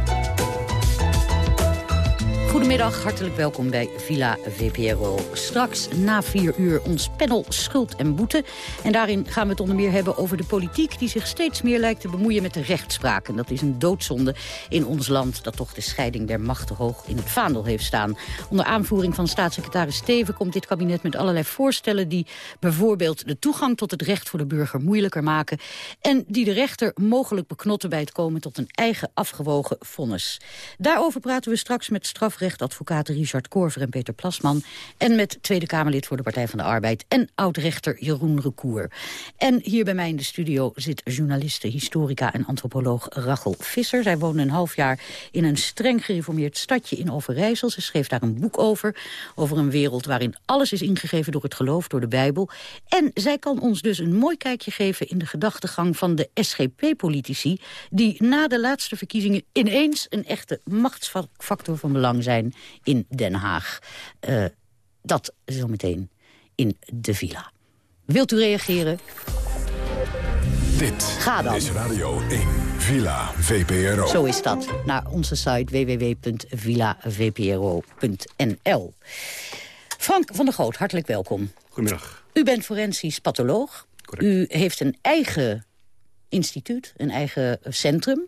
Goedemiddag, hartelijk welkom bij Villa VPRO. Straks na vier uur ons panel Schuld en Boete. En daarin gaan we het onder meer hebben over de politiek... die zich steeds meer lijkt te bemoeien met de rechtspraak. En dat is een doodzonde in ons land... dat toch de scheiding der machten hoog in het vaandel heeft staan. Onder aanvoering van staatssecretaris Steven komt dit kabinet met allerlei voorstellen... die bijvoorbeeld de toegang tot het recht voor de burger moeilijker maken... en die de rechter mogelijk beknotten bij het komen tot een eigen afgewogen vonnis. Daarover praten we straks met strafrechtadvocaten Richard Korver en Peter Plasman... en met Tweede Kamerlid voor de Partij van de Arbeid en oud-rechter Jeroen Recour. En hier bij mij in de studio zit journaliste, historica en antropoloog Rachel Visser. Zij woonde een half jaar in een streng gereformeerd stadje in Overijssel. Ze schreef daar een boek over, over een wereld waarin alles is ingegeven door het geloof, door de Bijbel. En zij kan ons dus een mooi kijkje geven in de gedachtegang van de SGP-politici... die na de laatste verkiezingen ineens een echte machtsfactor van belang zijn in Den Haag. Eh, dat zometeen in de villa. Wilt u reageren? Dit Ga dan. is Radio 1, Villa VPRO. Zo is dat. Naar onze site www.villavpro.nl. Frank van der Goot, hartelijk welkom. Goedemiddag. U bent forensisch patholoog. U heeft een eigen instituut, een eigen centrum.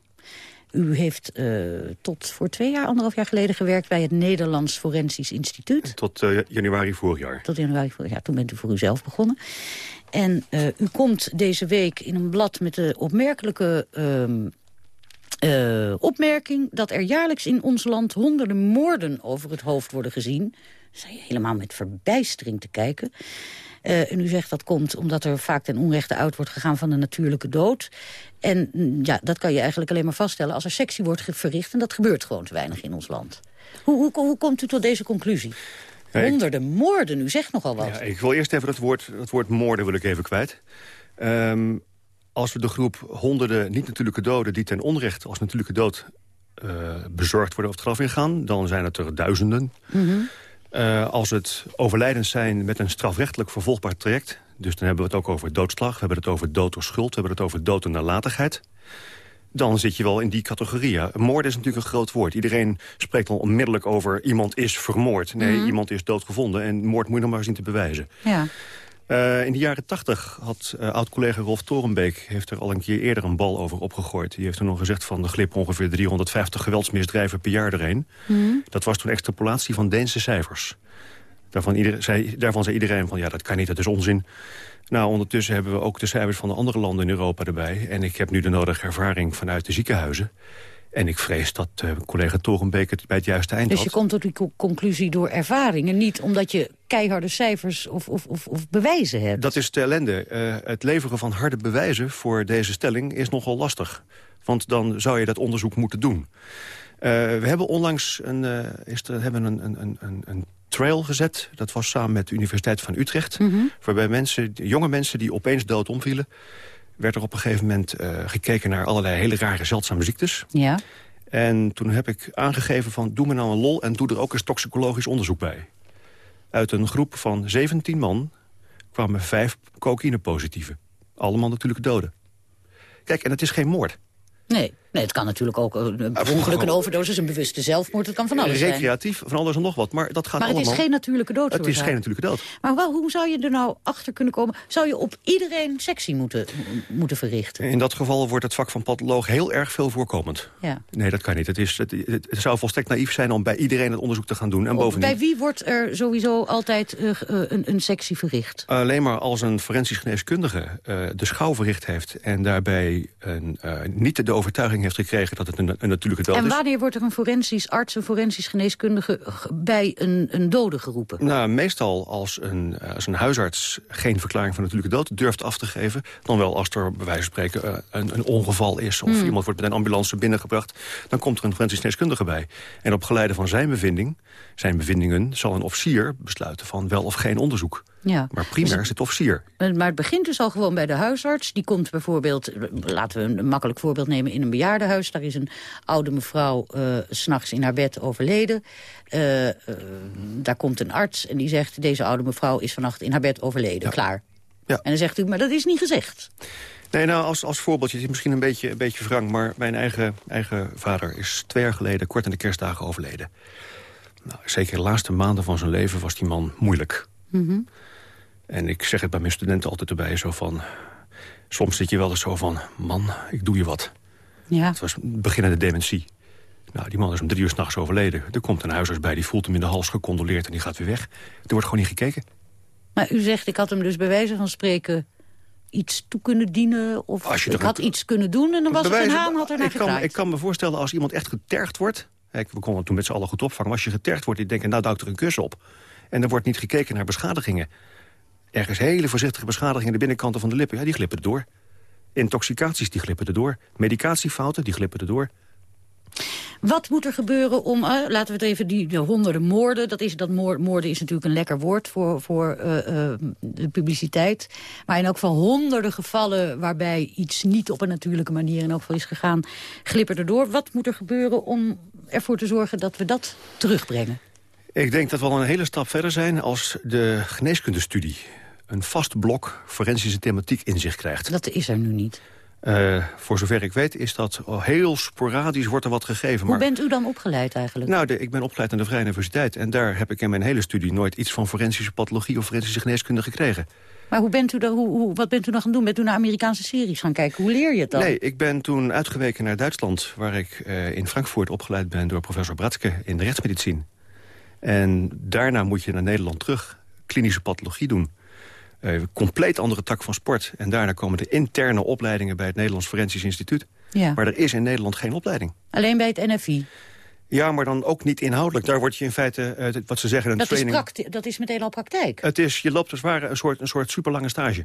U heeft uh, tot voor twee jaar, anderhalf jaar geleden gewerkt... bij het Nederlands Forensisch Instituut. Tot uh, januari vorig jaar. Tot januari vorig jaar. Toen bent u voor uzelf begonnen. En uh, u komt deze week in een blad met de opmerkelijke... Uh, opmerking dat er jaarlijks in ons land honderden moorden over het hoofd worden gezien. Zijn je helemaal met verbijstering te kijken. Uh, en u zegt dat komt omdat er vaak ten onrechte uit wordt gegaan van de natuurlijke dood. En mm, ja, dat kan je eigenlijk alleen maar vaststellen als er sectie wordt verricht. En dat gebeurt gewoon te weinig in ons land. Hoe, hoe, hoe komt u tot deze conclusie? Honderden moorden, u zegt nogal wat. Ja, ik wil eerst even dat woord, dat woord moorden wil ik even kwijt. Um, als we de groep honderden niet-natuurlijke doden... die ten onrechte als natuurlijke dood uh, bezorgd worden of het graf ingaan... dan zijn het er duizenden. Mm -hmm. Uh, als het overlijdens zijn met een strafrechtelijk vervolgbaar traject... dus dan hebben we het ook over doodslag, we hebben het over dood door schuld... we hebben het over dood door nalatigheid... dan zit je wel in die categorie. Moord is natuurlijk een groot woord. Iedereen spreekt dan onmiddellijk over iemand is vermoord. Nee, mm -hmm. iemand is doodgevonden en moord moet je nog maar zien te bewijzen. Ja. Uh, in de jaren tachtig had uh, oud-collega Rolf Torenbeek... heeft er al een keer eerder een bal over opgegooid. Die heeft er nog gezegd van de glip ongeveer 350 geweldsmisdrijven per jaar erheen. Mm. Dat was toen extrapolatie van Deense cijfers. Daarvan, ieder, zei, daarvan zei iedereen van ja, dat kan niet, dat is onzin. Nou, ondertussen hebben we ook de cijfers van de andere landen in Europa erbij. En ik heb nu de nodige ervaring vanuit de ziekenhuizen. En ik vrees dat uh, collega Torenbeek het bij het juiste eind dus had. Dus je komt tot die co conclusie door ervaring... en niet omdat je keiharde cijfers of, of, of, of bewijzen hebt? Dat is de ellende. Uh, het leveren van harde bewijzen voor deze stelling is nogal lastig. Want dan zou je dat onderzoek moeten doen. Uh, we hebben onlangs een, is er, hebben een, een, een, een trail gezet. Dat was samen met de Universiteit van Utrecht. Mm -hmm. Waarbij mensen, jonge mensen die opeens dood omvielen werd er op een gegeven moment uh, gekeken naar allerlei hele rare zeldzame ziektes. Ja. En toen heb ik aangegeven van doe me nou een lol en doe er ook eens toxicologisch onderzoek bij. Uit een groep van 17 man kwamen vijf cocaïnepositieven. Allemaal natuurlijk doden. Kijk, en het is geen moord. Nee, nee, het kan natuurlijk ook een ongeluk, een overdosis, een bewuste zelfmoord. Het kan van alles zijn. Recreatief, van alles en nog wat. Maar dat gaat maar allemaal... het is geen natuurlijke dood. Het is geen natuurlijke dood. Maar wel, hoe zou je er nou achter kunnen komen? Zou je op iedereen sectie moeten, moeten verrichten? In dat geval wordt het vak van patholoog heel erg veel voorkomend. Ja. Nee, dat kan niet. Het, is, het, het, zou volstrekt naïef zijn om bij iedereen het onderzoek te gaan doen. En bovendien... Bij wie wordt er sowieso altijd uh, een, een sectie verricht? Alleen maar als een forensisch geneeskundige uh, de schouw verricht heeft... en daarbij een, uh, niet de overtuiging heeft gekregen dat het een, een natuurlijke dood is. En wanneer wordt er een forensisch arts, een forensisch geneeskundige... bij een, een dode geroepen? Nou, meestal als een, als een huisarts geen verklaring van natuurlijke dood durft af te geven... dan wel als er bij wijze van spreken een, een ongeval is... of hmm. iemand wordt met een ambulance binnengebracht... dan komt er een forensisch geneeskundige bij. En op geleide van zijn bevinding, zijn bevindingen... zal een officier besluiten van wel of geen onderzoek. Ja. Maar primair dus, is het officier. Maar het begint dus al gewoon bij de huisarts. Die komt bijvoorbeeld, laten we een makkelijk voorbeeld nemen... in een bejaardenhuis. Daar is een oude mevrouw uh, s'nachts in haar bed overleden. Uh, uh, daar komt een arts en die zegt... deze oude mevrouw is vannacht in haar bed overleden. Ja. Klaar. Ja. En dan zegt u, maar dat is niet gezegd. Nee, nou, als, als voorbeeldje, het is misschien een beetje, een beetje wrang... maar mijn eigen, eigen vader is twee jaar geleden, kort in de kerstdagen, overleden. Nou, zeker de laatste maanden van zijn leven was die man moeilijk. Mm -hmm. En ik zeg het bij mijn studenten altijd erbij, zo van... Soms zit je wel eens zo van, man, ik doe je wat. Ja. Het was beginnende dementie. Nou, die man is om drie uur s'nachts overleden. Er komt een huisarts bij, die voelt hem in de hals gecondoleerd... en die gaat weer weg. Er wordt gewoon niet gekeken. Maar u zegt, ik had hem dus bij wijze van spreken iets toe kunnen dienen... of ik had iets kunnen doen en dan was er een haan, had er naar ik kan, ik kan me voorstellen, als iemand echt getergd wordt... Kijk, we konden toen met z'n allen goed opvangen. Als je getergd wordt, die denken, nou duikt er een kus op. En er wordt niet gekeken naar beschadigingen. Ergens hele voorzichtige beschadigingen... de binnenkanten van de lippen, ja, die glippen erdoor. Intoxicaties, die glippen erdoor. Medicatiefouten, die glippen erdoor. Wat moet er gebeuren om, uh, laten we het even, die de honderden moorden... Dat is, dat moord, moorden is natuurlijk een lekker woord voor, voor uh, uh, de publiciteit. Maar in elk geval honderden gevallen waarbij iets niet op een natuurlijke manier... in elk geval is gegaan, glippen erdoor. Wat moet er gebeuren om ervoor te zorgen dat we dat terugbrengen? Ik denk dat we al een hele stap verder zijn als de geneeskundestudie een vast blok forensische thematiek in zich krijgt. Dat is er nu niet. Uh, voor zover ik weet is dat heel sporadisch wordt er wat gegeven. Hoe maar... bent u dan opgeleid eigenlijk? Nou, de, ik ben opgeleid aan de Vrije Universiteit. En daar heb ik in mijn hele studie nooit iets van forensische pathologie... of forensische geneeskunde gekregen. Maar hoe bent u daar, hoe, hoe, wat bent u dan gaan doen? Bent u naar Amerikaanse series gaan kijken? Hoe leer je het dan? Nee, ik ben toen uitgeweken naar Duitsland... waar ik uh, in Frankfurt opgeleid ben door professor Bratske in de rechtsmedicine. En daarna moet je naar Nederland terug klinische pathologie doen. Uh, compleet andere tak van sport. En daarna komen de interne opleidingen bij het Nederlands Forensisch Instituut. Ja. Maar er is in Nederland geen opleiding. Alleen bij het NFI? Ja, maar dan ook niet inhoudelijk. Daar word je in feite, uh, wat ze zeggen, een dat training... Is dat is meteen al praktijk? Het is, je loopt als het ware een soort, een soort superlange stage.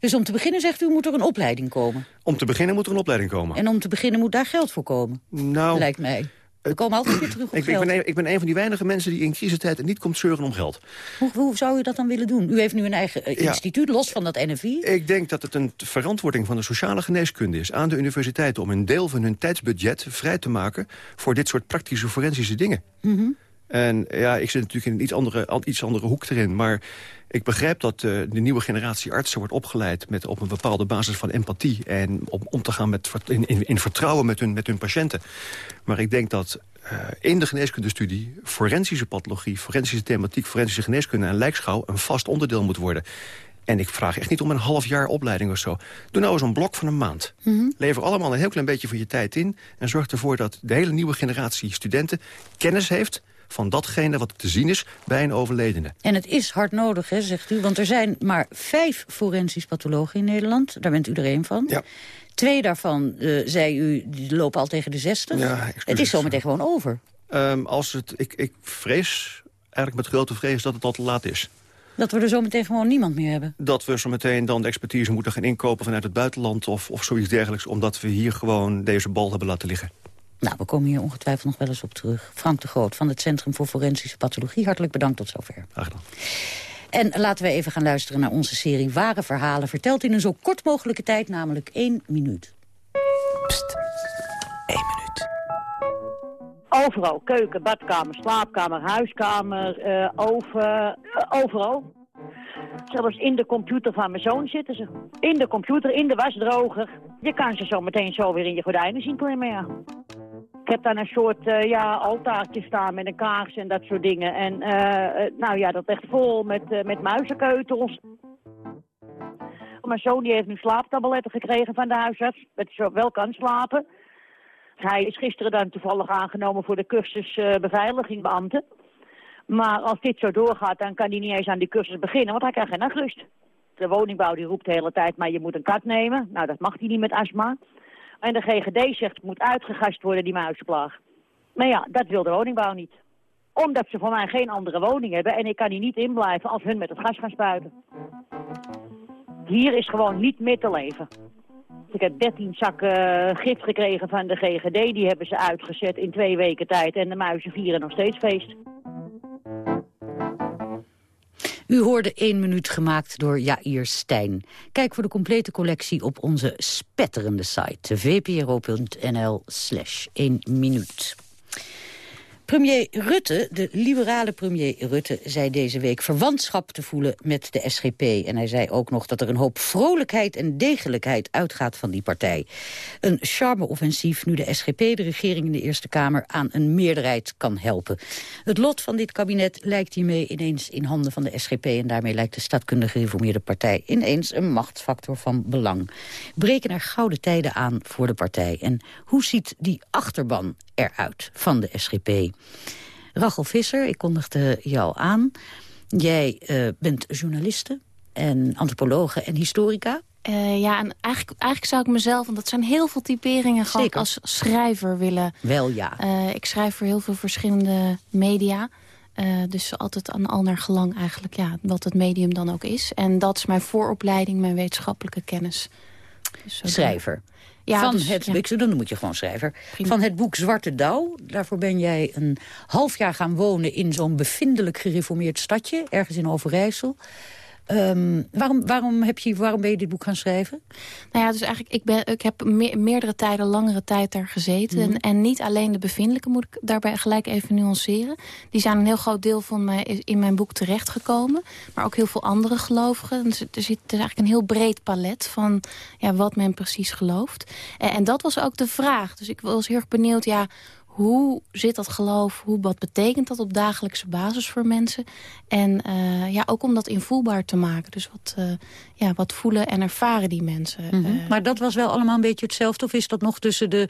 Dus om te beginnen zegt u, moet er een opleiding komen? Om te beginnen moet er een opleiding komen. En om te beginnen moet daar geld voor komen? Nou... Lijkt mij. We komen altijd weer terug op ik, geld. Ik ben, een, ik ben een van die weinige mensen die in crisistijd niet komt zeuren om geld. Hoe, hoe zou u dat dan willen doen? U heeft nu een eigen uh, instituut, los van dat NFI. Ik denk dat het een verantwoording van de sociale geneeskunde is... aan de universiteiten om een deel van hun tijdsbudget vrij te maken... voor dit soort praktische forensische dingen. Mm -hmm. En ja, ik zit natuurlijk in een iets andere, iets andere hoek erin. Maar ik begrijp dat uh, de nieuwe generatie artsen wordt opgeleid... Met, op een bepaalde basis van empathie. En om om te gaan met, in, in, in vertrouwen met hun, met hun patiënten. Maar ik denk dat uh, in de geneeskundestudie... forensische pathologie, forensische thematiek... forensische geneeskunde en lijkschouw een vast onderdeel moet worden. En ik vraag echt niet om een half jaar opleiding of zo. Doe nou eens een blok van een maand. Mm -hmm. Lever allemaal een heel klein beetje van je tijd in... en zorg ervoor dat de hele nieuwe generatie studenten kennis heeft van datgene wat te zien is bij een overledene. En het is hard nodig, hè, zegt u, want er zijn maar vijf forensisch pathologen in Nederland. Daar bent u er één van. Ja. Twee daarvan, uh, zei u, die lopen al tegen de 60. Ja, het is zometeen gewoon over. Um, als het, ik, ik vrees, eigenlijk met grote vrees, dat het al te laat is. Dat we er zometeen gewoon niemand meer hebben? Dat we zo meteen dan de expertise moeten gaan inkopen vanuit het buitenland... of, of zoiets dergelijks, omdat we hier gewoon deze bal hebben laten liggen. Nou, we komen hier ongetwijfeld nog wel eens op terug. Frank de Groot van het Centrum voor Forensische Pathologie. Hartelijk bedankt tot zover. Graag gedaan. En laten we even gaan luisteren naar onze serie Ware Verhalen... verteld in een zo kort mogelijke tijd, namelijk één minuut. Pst, één minuut. Overal, keuken, badkamer, slaapkamer, huiskamer, uh, oven, uh, overal. Zelfs in de computer van mijn zoon zitten ze. In de computer, in de wasdroger. Je kan ze zo meteen zo weer in je gordijnen zien klimmen, ja. Ik heb dan een soort uh, ja, altaartje staan met een kaars en dat soort dingen. En uh, nou ja, dat echt vol met, met muizenkeutels. Mijn zoon die heeft nu slaaptabletten gekregen van de huisarts. Dat hij wel kan slapen. Hij is gisteren dan toevallig aangenomen voor de cursus beveiliging. Maar als dit zo doorgaat, dan kan hij niet eens aan die cursus beginnen, want hij krijgt geen nachtrust. De woningbouw die roept de hele tijd, maar je moet een kat nemen. Nou, dat mag hij niet met astma. En de GGD zegt, het moet uitgegast worden, die muizenplaag. Maar ja, dat wil de woningbouw niet. Omdat ze voor mij geen andere woning hebben en ik kan hier niet inblijven als hun met het gas gaan spuiten. Hier is gewoon niet meer te leven. Ik heb 13 zakken gif gekregen van de GGD. Die hebben ze uitgezet in twee weken tijd. En de muizen vieren nog steeds feest. U hoorde 1 minuut gemaakt door Jair Stijn. Kijk voor de complete collectie op onze spetterende site vpro.nl slash 1 minuut. Premier Rutte, de liberale premier Rutte, zei deze week verwantschap te voelen met de SGP. En hij zei ook nog dat er een hoop vrolijkheid en degelijkheid uitgaat van die partij. Een charme-offensief nu de SGP de regering in de Eerste Kamer aan een meerderheid kan helpen. Het lot van dit kabinet lijkt hiermee ineens in handen van de SGP... en daarmee lijkt de staatkundige gereformeerde partij ineens een machtsfactor van belang. Breken er gouden tijden aan voor de partij. En hoe ziet die achterban eruit van de SGP? Rachel Visser, ik kondigde jou aan. Jij uh, bent journaliste en antropologe en historica. Uh, ja, en eigenlijk, eigenlijk zou ik mezelf, want dat zijn heel veel typeringen... gewoon Zeker. als schrijver willen. Wel ja. Uh, ik schrijf voor heel veel verschillende media. Uh, dus altijd aan al naar gelang eigenlijk, ja, wat het medium dan ook is. En dat is mijn vooropleiding, mijn wetenschappelijke kennis. Dus schrijver. Ja, van dus, het, ja. ik, dan moet je gewoon schrijver. Van het boek Zwarte Dauw. Daarvoor ben jij een half jaar gaan wonen in zo'n bevindelijk gereformeerd stadje. Ergens in Overijssel. Ehm, waarom, waarom, heb je, waarom ben je dit boek gaan schrijven? Nou ja, dus eigenlijk, ik, ben, ik heb meerdere tijden, langere tijd daar gezeten. Mhm. en, en niet alleen de bevindelijke moet ik daarbij gelijk even nuanceren. Die zijn een heel groot deel van mij in mijn boek terechtgekomen. Maar ook heel veel andere gelovigen. Dus er zit er eigenlijk een heel breed palet van ja, wat men precies gelooft. En, en dat was ook de vraag. Dus ik was heel erg benieuwd, ja, hoe zit dat geloof? Hoe, wat betekent dat op dagelijkse basis voor mensen? En uh, ja, ook om dat invoelbaar te maken. Dus wat, uh, ja, wat voelen en ervaren die mensen. Mm -hmm. uh, maar dat was wel allemaal een beetje hetzelfde? Of is dat nog tussen de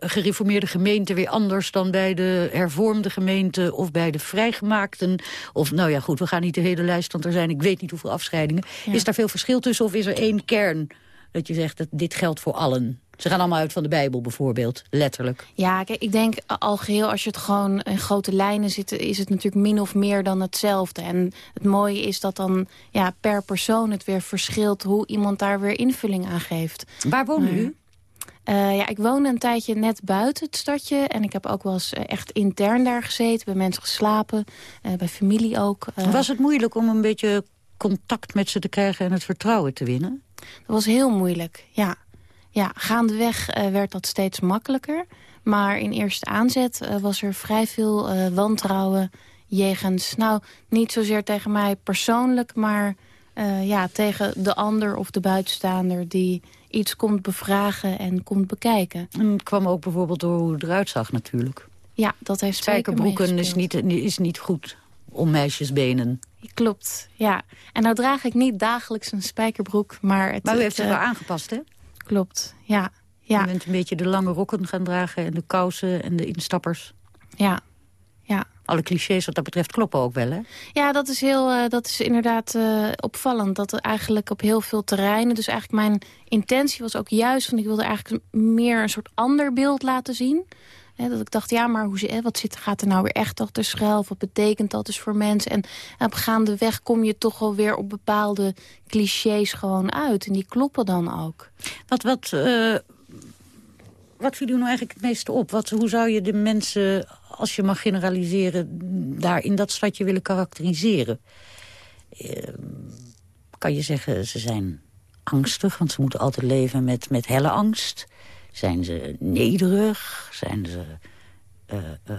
gereformeerde gemeente weer anders... dan bij de hervormde gemeente of bij de vrijgemaakten? Of nou ja, goed, we gaan niet de hele lijst... want er zijn ik weet niet hoeveel afscheidingen. Ja. Is daar veel verschil tussen of is er één kern... dat je zegt dat dit geldt voor allen? Ze gaan allemaal uit van de Bijbel bijvoorbeeld, letterlijk. Ja, kijk, ik denk al geheel als je het gewoon in grote lijnen zit... is het natuurlijk min of meer dan hetzelfde. En het mooie is dat dan ja, per persoon het weer verschilt... hoe iemand daar weer invulling aan geeft. Waar wonen u? Uh, ja, ik woonde een tijdje net buiten het stadje. En ik heb ook wel eens echt intern daar gezeten. Bij mensen geslapen, uh, bij familie ook. Was het moeilijk om een beetje contact met ze te krijgen... en het vertrouwen te winnen? Dat was heel moeilijk, ja. Ja, gaandeweg uh, werd dat steeds makkelijker. Maar in eerste aanzet uh, was er vrij veel uh, wantrouwen jegens... nou, niet zozeer tegen mij persoonlijk, maar ja, tegen de ander of de buitenstaander... die iets komt bevragen en komt bekijken. En het kwam ook bijvoorbeeld door hoe het eruit zag natuurlijk. Ja, dat heeft Spijkerbroeken is niet, is niet goed om meisjesbenen. Klopt, ja. En nou draag ik niet dagelijks een spijkerbroek, maar... Het, maar u heeft het wel aangepast, hè? Klopt, ja. ja. Je bent een beetje de lange rokken gaan dragen en de kousen en de instappers. Ja, ja. Alle clichés wat dat betreft kloppen ook wel, hè? Ja, dat is, heel, uh, dat is inderdaad uh, opvallend. Dat er eigenlijk op heel veel terreinen... Dus eigenlijk mijn intentie was ook juist... want ik wilde eigenlijk meer een soort ander beeld laten zien... He, dat ik dacht, ja, maar hoe, wat zit, gaat er nou weer echt achter schuil? Wat betekent dat dus voor mensen? En op gaandeweg kom je toch wel weer op bepaalde clichés gewoon uit. En die kloppen dan ook. Wat, wat, uh, wat viel u nou eigenlijk het meeste op? Wat, hoe zou je de mensen, als je mag generaliseren... daar in dat stadje willen karakteriseren? Uh, kan je zeggen, ze zijn angstig, want ze moeten altijd leven met, met helle angst... Zijn ze nederig? Zijn ze... Uh, uh,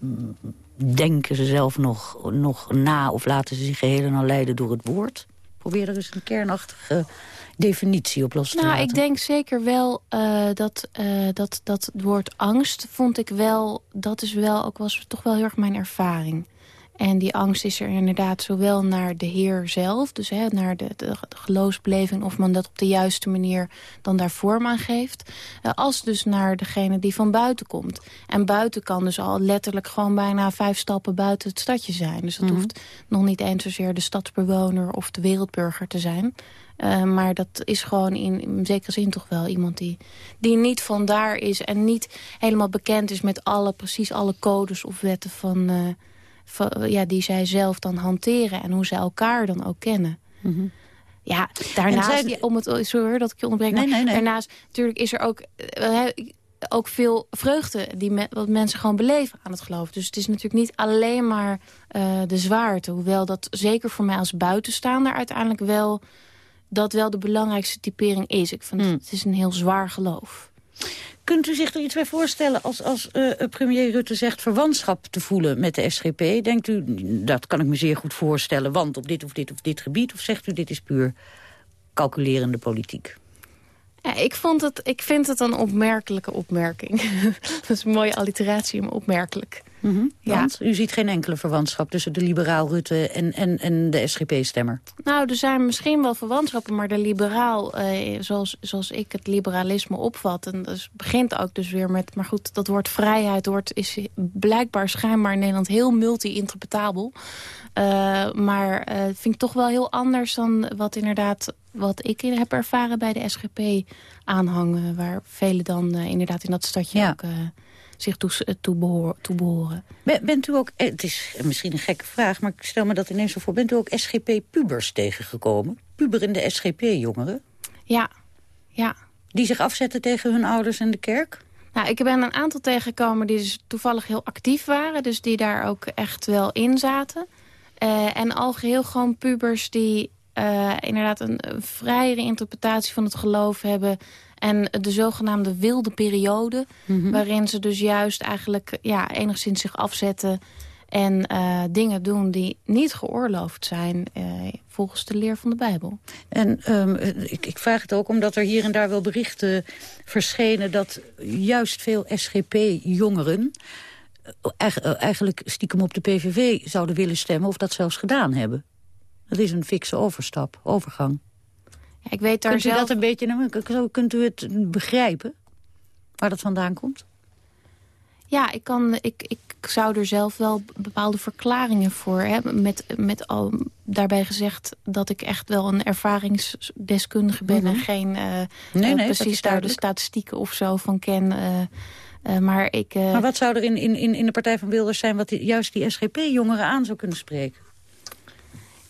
uh, denken ze zelf nog, nog na of laten ze zich geheel en al leiden door het woord? Probeer er eens een kernachtige definitie op los te nou, laten. Ik denk zeker wel dat, dat, dat het woord angst vond ik wel... dat is wel ook was toch wel heel erg mijn ervaring. En die angst is er inderdaad zowel naar de Heer zelf... dus hè, naar de, de, de geloofsbeleving... of men dat op de juiste manier dan daar vorm aan geeft... Uh, als dus naar degene die van buiten komt. En buiten kan dus al letterlijk gewoon bijna vijf stappen buiten het stadje zijn. Dus dat Mhm. mm -hmm. hoeft nog niet eens zozeer de stadsbewoner of de wereldburger te zijn... Uh, maar dat is gewoon in, in zekere zin toch wel iemand die, die niet van daar is... en niet helemaal bekend is met alle, precies alle codes of wetten van... Uh, van, ja, die zij zelf dan hanteren en hoe ze elkaar dan ook kennen. Mm -hmm. Ja, daarnaast, zij... om het, sorry dat ik je onderbreek, nee, nee, nee. daarnaast natuurlijk is er ook, uh, ook veel vreugde die me, wat mensen gewoon beleven aan het geloof. Dus het is natuurlijk niet alleen maar uh, de zwaarte, hoewel dat zeker voor mij als buitenstaander uiteindelijk wel, dat wel de belangrijkste typering is. Ik vind Hmm. mm. het is een heel zwaar geloof. Kunt u zich er iets bij voorstellen als, als uh, premier Rutte zegt verwantschap te voelen met de SGP? Denkt u, dat kan ik me zeer goed voorstellen, want op dit of dit of dit gebied? Of zegt u, dit is puur calculerende politiek? Ja, ik, vond het, ik vind het een opmerkelijke opmerking. dat is een mooie alliteratie, maar opmerkelijk. Mm -hmm. Want ja. u ziet geen enkele verwantschap tussen de liberaal Rutte en, en, en de SGP-stemmer? Nou, er zijn misschien wel verwantschappen, maar de liberaal, eh, zoals, zoals ik het liberalisme opvat... en dat begint ook dus weer met, maar goed, dat woord vrijheid wordt, is blijkbaar schijnbaar in Nederland heel multi-interpretabel. Uh, maar uh, vind ik toch wel heel anders dan wat inderdaad wat ik heb ervaren bij de SGP aanhangen... waar velen dan uh, inderdaad in dat stadje ja. ook zich toe, toe behoren. Ben, bent u ook, het is misschien een gekke vraag, maar ik stel me dat ineens zo voor... bent u ook SGP-pubers tegengekomen? Puberende SGP-jongeren? Ja, ja. Die zich afzetten tegen hun ouders en de kerk? Nou, ik ben een aantal tegengekomen die dus toevallig heel actief waren... dus die daar ook echt wel in zaten... Uh, en algeheel gewoon pubers die uh, inderdaad een, een vrijere interpretatie van het geloof hebben... En de zogenaamde wilde periode, Mhm. waarin ze dus juist eigenlijk ja, enigszins zich afzetten... en uh, dingen doen die niet geoorloofd zijn uh, volgens de leer van de Bijbel. En um, ik, ik, vraag het ook omdat er hier en daar wel berichten verschenen... dat juist veel SGP-jongeren eigenlijk stiekem op de PVV zouden willen stemmen... of dat zelfs gedaan hebben. Dat is een fikse overstap, overgang. Ik weet daar kunt u dat een beetje, kunt u het begrijpen? Waar dat vandaan komt? Ja, ik, kan, ik, ik zou er zelf wel bepaalde verklaringen voor hebben. Met, met al daarbij gezegd dat ik echt wel een ervaringsdeskundige ben... Mm -hmm. en geen uh, nee, nee, precies daar de statistieken of zo van ken... Uh, uh, maar, ik, maar wat zou er in, in, in de Partij van Wilders zijn... wat die, juist die SGP-jongeren aan zou kunnen spreken?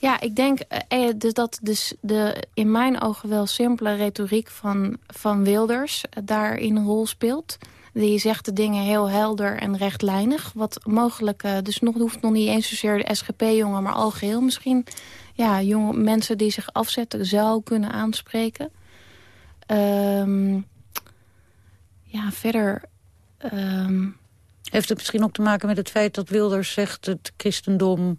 Ja, ik denk eh, dus dat dus de in mijn ogen wel simpele retoriek van, van Wilders daarin een rol speelt. Die zegt de dingen heel helder en rechtlijnig. Wat mogelijk, dus nog, hoeft nog niet eens zozeer de SGP-jongen, maar algeheel misschien ja, jonge mensen die zich afzetten zou kunnen aanspreken. Um, ja, verder... Um... Heeft het misschien ook te maken met het feit dat Wilders zegt... het christendom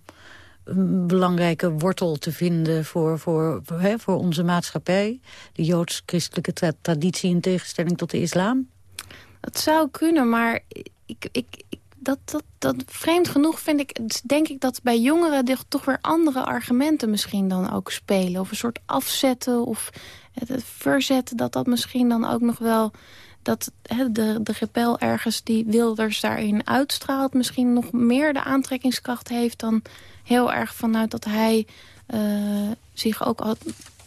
een belangrijke wortel te vinden voor, voor, voor, hè, voor onze maatschappij. De joods-christelijke tra traditie in tegenstelling tot de islam. Dat zou kunnen, maar ik, ik, ik, dat, dat, dat, vreemd genoeg vind ik, denk ik dat bij jongeren toch weer andere argumenten misschien dan ook spelen. Of een soort afzetten of het verzetten, dat dat misschien dan ook nog wel dat he, de, de rebel ergens die Wilders daarin uitstraalt... misschien nog meer de aantrekkingskracht heeft dan heel erg vanuit dat hij uh, zich ook al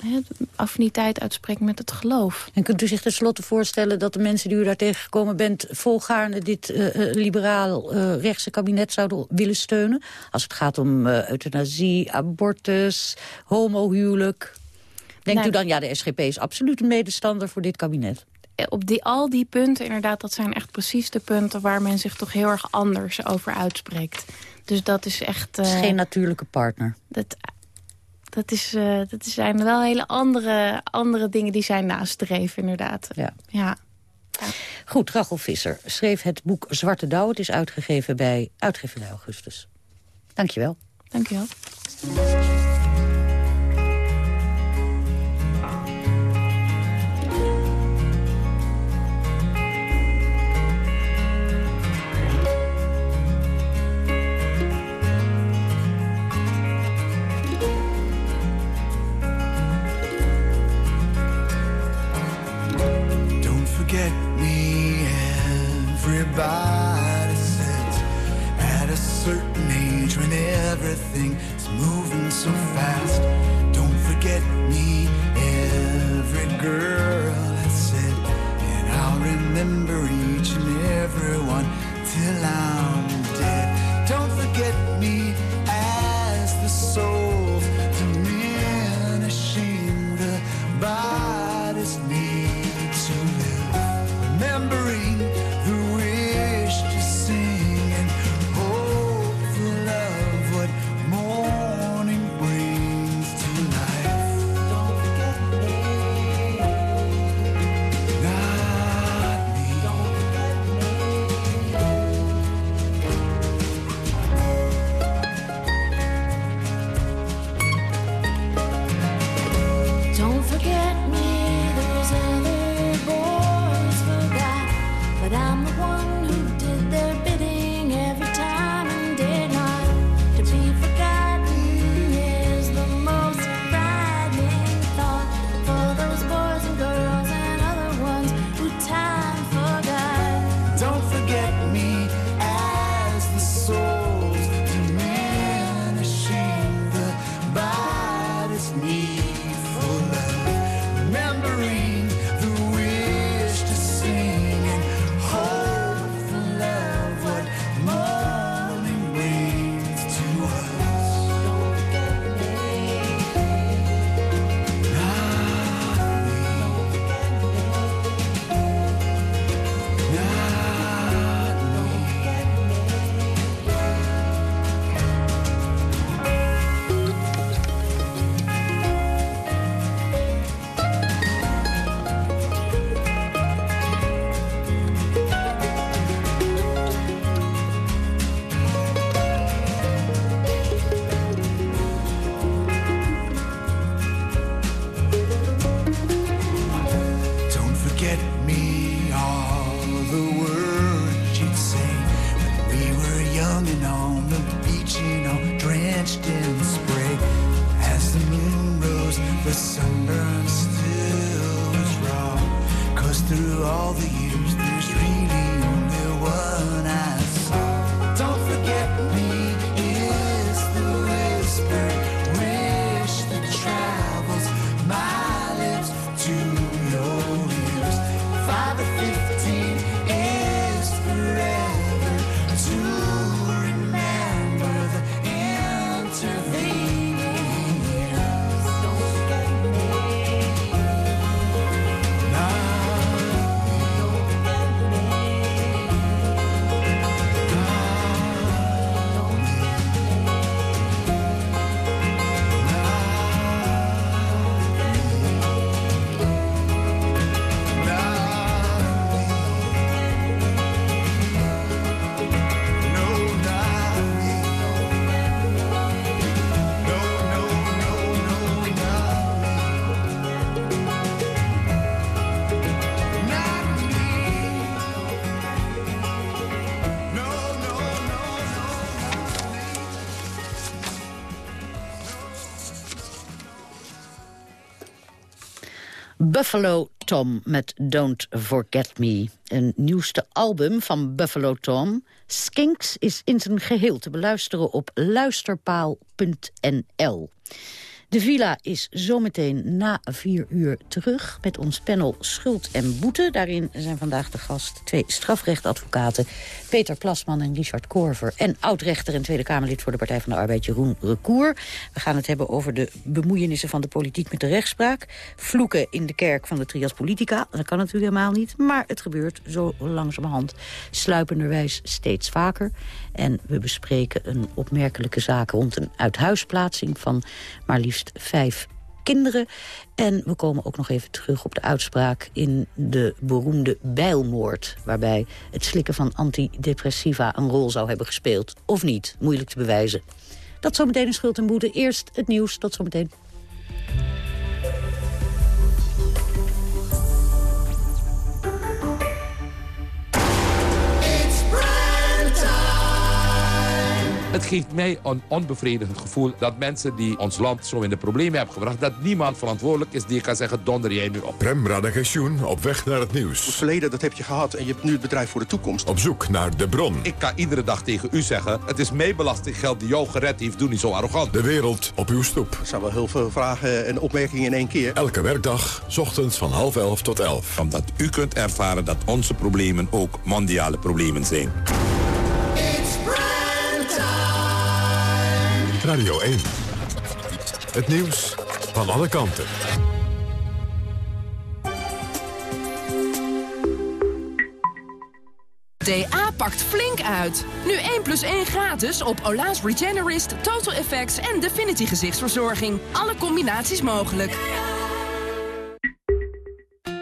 he, affiniteit uitspreekt met het geloof. En kunt u zich tenslotte voorstellen dat de mensen die u daar tegengekomen bent... volgaarne dit uh, liberaal uh, rechtse kabinet zouden willen steunen? Als het gaat om euthanasie, abortus, homohuwelijk... Denkt Nou, u dan, ja, de SGP is absoluut een medestander voor dit kabinet? Op die, al die punten, inderdaad, dat zijn echt precies de punten... waar men zich toch heel erg anders over uitspreekt. Dus dat is echt... Het is geen natuurlijke partner. Dat, dat, is, uh, dat zijn wel hele andere, andere dingen die zijn nastreven, inderdaad. Ja. ja. Goed, Rachel Visser schreef het boek Zwarte Dauw. Het is uitgegeven bij uitgeverij Augustus. Dankjewel. Dankjewel. Everybody says at a certain age when everything is moving so fast. Don't forget me. Every girl has said, and I'll remember each and every one till I'm Buffalo Tom met Don't Forget Me. Een nieuwste album van Buffalo Tom, Skinks, is in zijn geheel te beluisteren op luisterpaal.nl. De villa is zometeen na vier uur terug met ons panel Schuld en Boete. Daarin zijn vandaag de gast twee strafrechtadvocaten... Peter Plasman en Richard Korver. En oud-rechter en Tweede Kamerlid voor de Partij van de Arbeid Jeroen Recour. We gaan het hebben over de bemoeienissen van de politiek met de rechtspraak. Vloeken in de kerk van de trias politica. Dat kan natuurlijk helemaal niet, maar het gebeurt zo langzamerhand sluipenderwijs steeds vaker. En we bespreken een opmerkelijke zaak rond een uithuisplaatsing van maar liefst vijf kinderen. En we komen ook nog even terug op de uitspraak in de beroemde bijlmoord... waarbij het slikken van antidepressiva een rol zou hebben gespeeld. Of niet, moeilijk te bewijzen. Dat zometeen een schuld en boete. Eerst het nieuws, tot zometeen. Het geeft mij een onbevredigend gevoel dat mensen die ons land zo in de problemen hebben gebracht... dat niemand verantwoordelijk is die kan zeggen, donder jij nu op. Prem Radagensjoen op weg naar het nieuws. Het verleden, dat heb je gehad en je hebt nu het bedrijf voor de toekomst. Op zoek naar de bron. Ik kan iedere dag tegen u zeggen, het is mijn belastinggeld die jou gered heeft, doe niet zo arrogant. De wereld op uw stoep. Er zijn wel heel veel vragen en opmerkingen in één keer. Elke werkdag, s ochtends van half elf tot elf. Omdat u kunt ervaren dat onze problemen ook mondiale problemen zijn. Radio 1. Het nieuws van alle kanten. DA pakt flink uit. Nu 1 plus 1 gratis op Ola's Regenerist, Total Effects en Definity gezichtsverzorging. Alle combinaties mogelijk.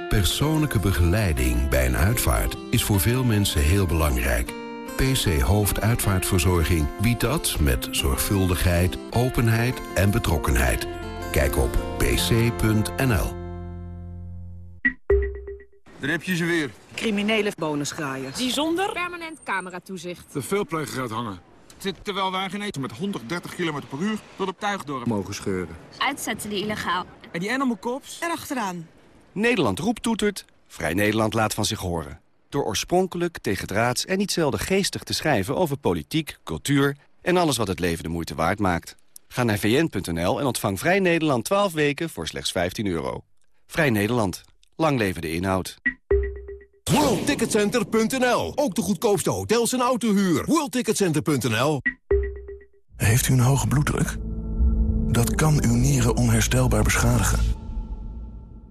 Persoonlijke begeleiding bij een uitvaart is voor veel mensen heel belangrijk. PC Hoofduitvaartverzorging biedt dat met zorgvuldigheid, openheid en betrokkenheid. Kijk op pc.nl. Daar heb je ze weer. Criminele bonusgraaiers. Die zonder permanent cameratoezicht. De veelpleger gaat hangen. Zit terwijl wij met 130 km per uur tot op Tuigdorp mogen scheuren. Uitzetten die illegaal. En die animal cops? Erachteraan. Nederland roept toetert, Vrij Nederland laat van zich horen. Door oorspronkelijk, tegendraads en niet zelden geestig te schrijven over politiek, cultuur en alles wat het leven de moeite waard maakt. Ga naar vn.nl en ontvang Vrij Nederland 12 weken voor slechts 15 euro. Vrij Nederland. Lang leven de inhoud. WorldTicketCenter.nl. Ook de goedkoopste hotels en autohuur. WorldTicketCenter.nl. Heeft u een hoge bloeddruk? Dat kan uw nieren onherstelbaar beschadigen.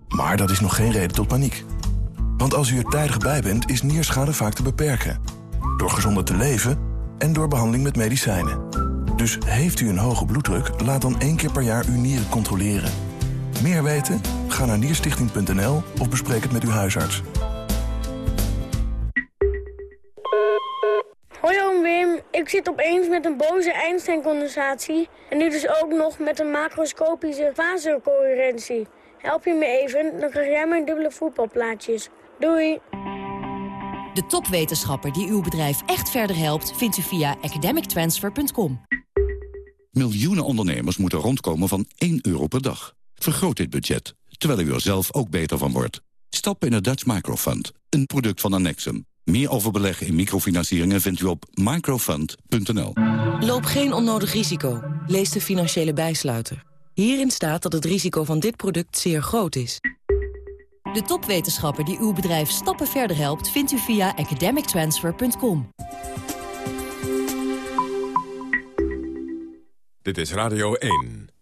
Maar dat is nog geen reden tot paniek. Want als u er tijdig bij bent, is nierschade vaak te beperken. Door gezonder te leven en door behandeling met medicijnen. Dus heeft u een hoge bloeddruk, laat dan één keer per jaar uw nieren controleren. Meer weten? Ga naar nierstichting.nl of bespreek het met uw huisarts. Hoi oom Wim, ik zit opeens met een boze Einstein-condensatie... en nu dus ook nog met een macroscopische fasecoherentie. Help je me even, dan krijg jij mijn dubbele voetbalplaatjes. Doei! De topwetenschapper die uw bedrijf echt verder helpt... vindt u via academictransfer.com. Miljoenen ondernemers moeten rondkomen van 1 euro per dag. Vergroot dit budget, terwijl u er zelf ook beter van wordt. Stap in het Dutch Microfund, een product van Annexum. Meer over beleggen in microfinancieringen vindt u op microfund.nl. Loop geen onnodig risico. Lees de financiële bijsluiter. Hierin staat dat het risico van dit product zeer groot is. De topwetenschapper die uw bedrijf stappen verder helpt... vindt u via academictransfer.com. Dit is Radio 1.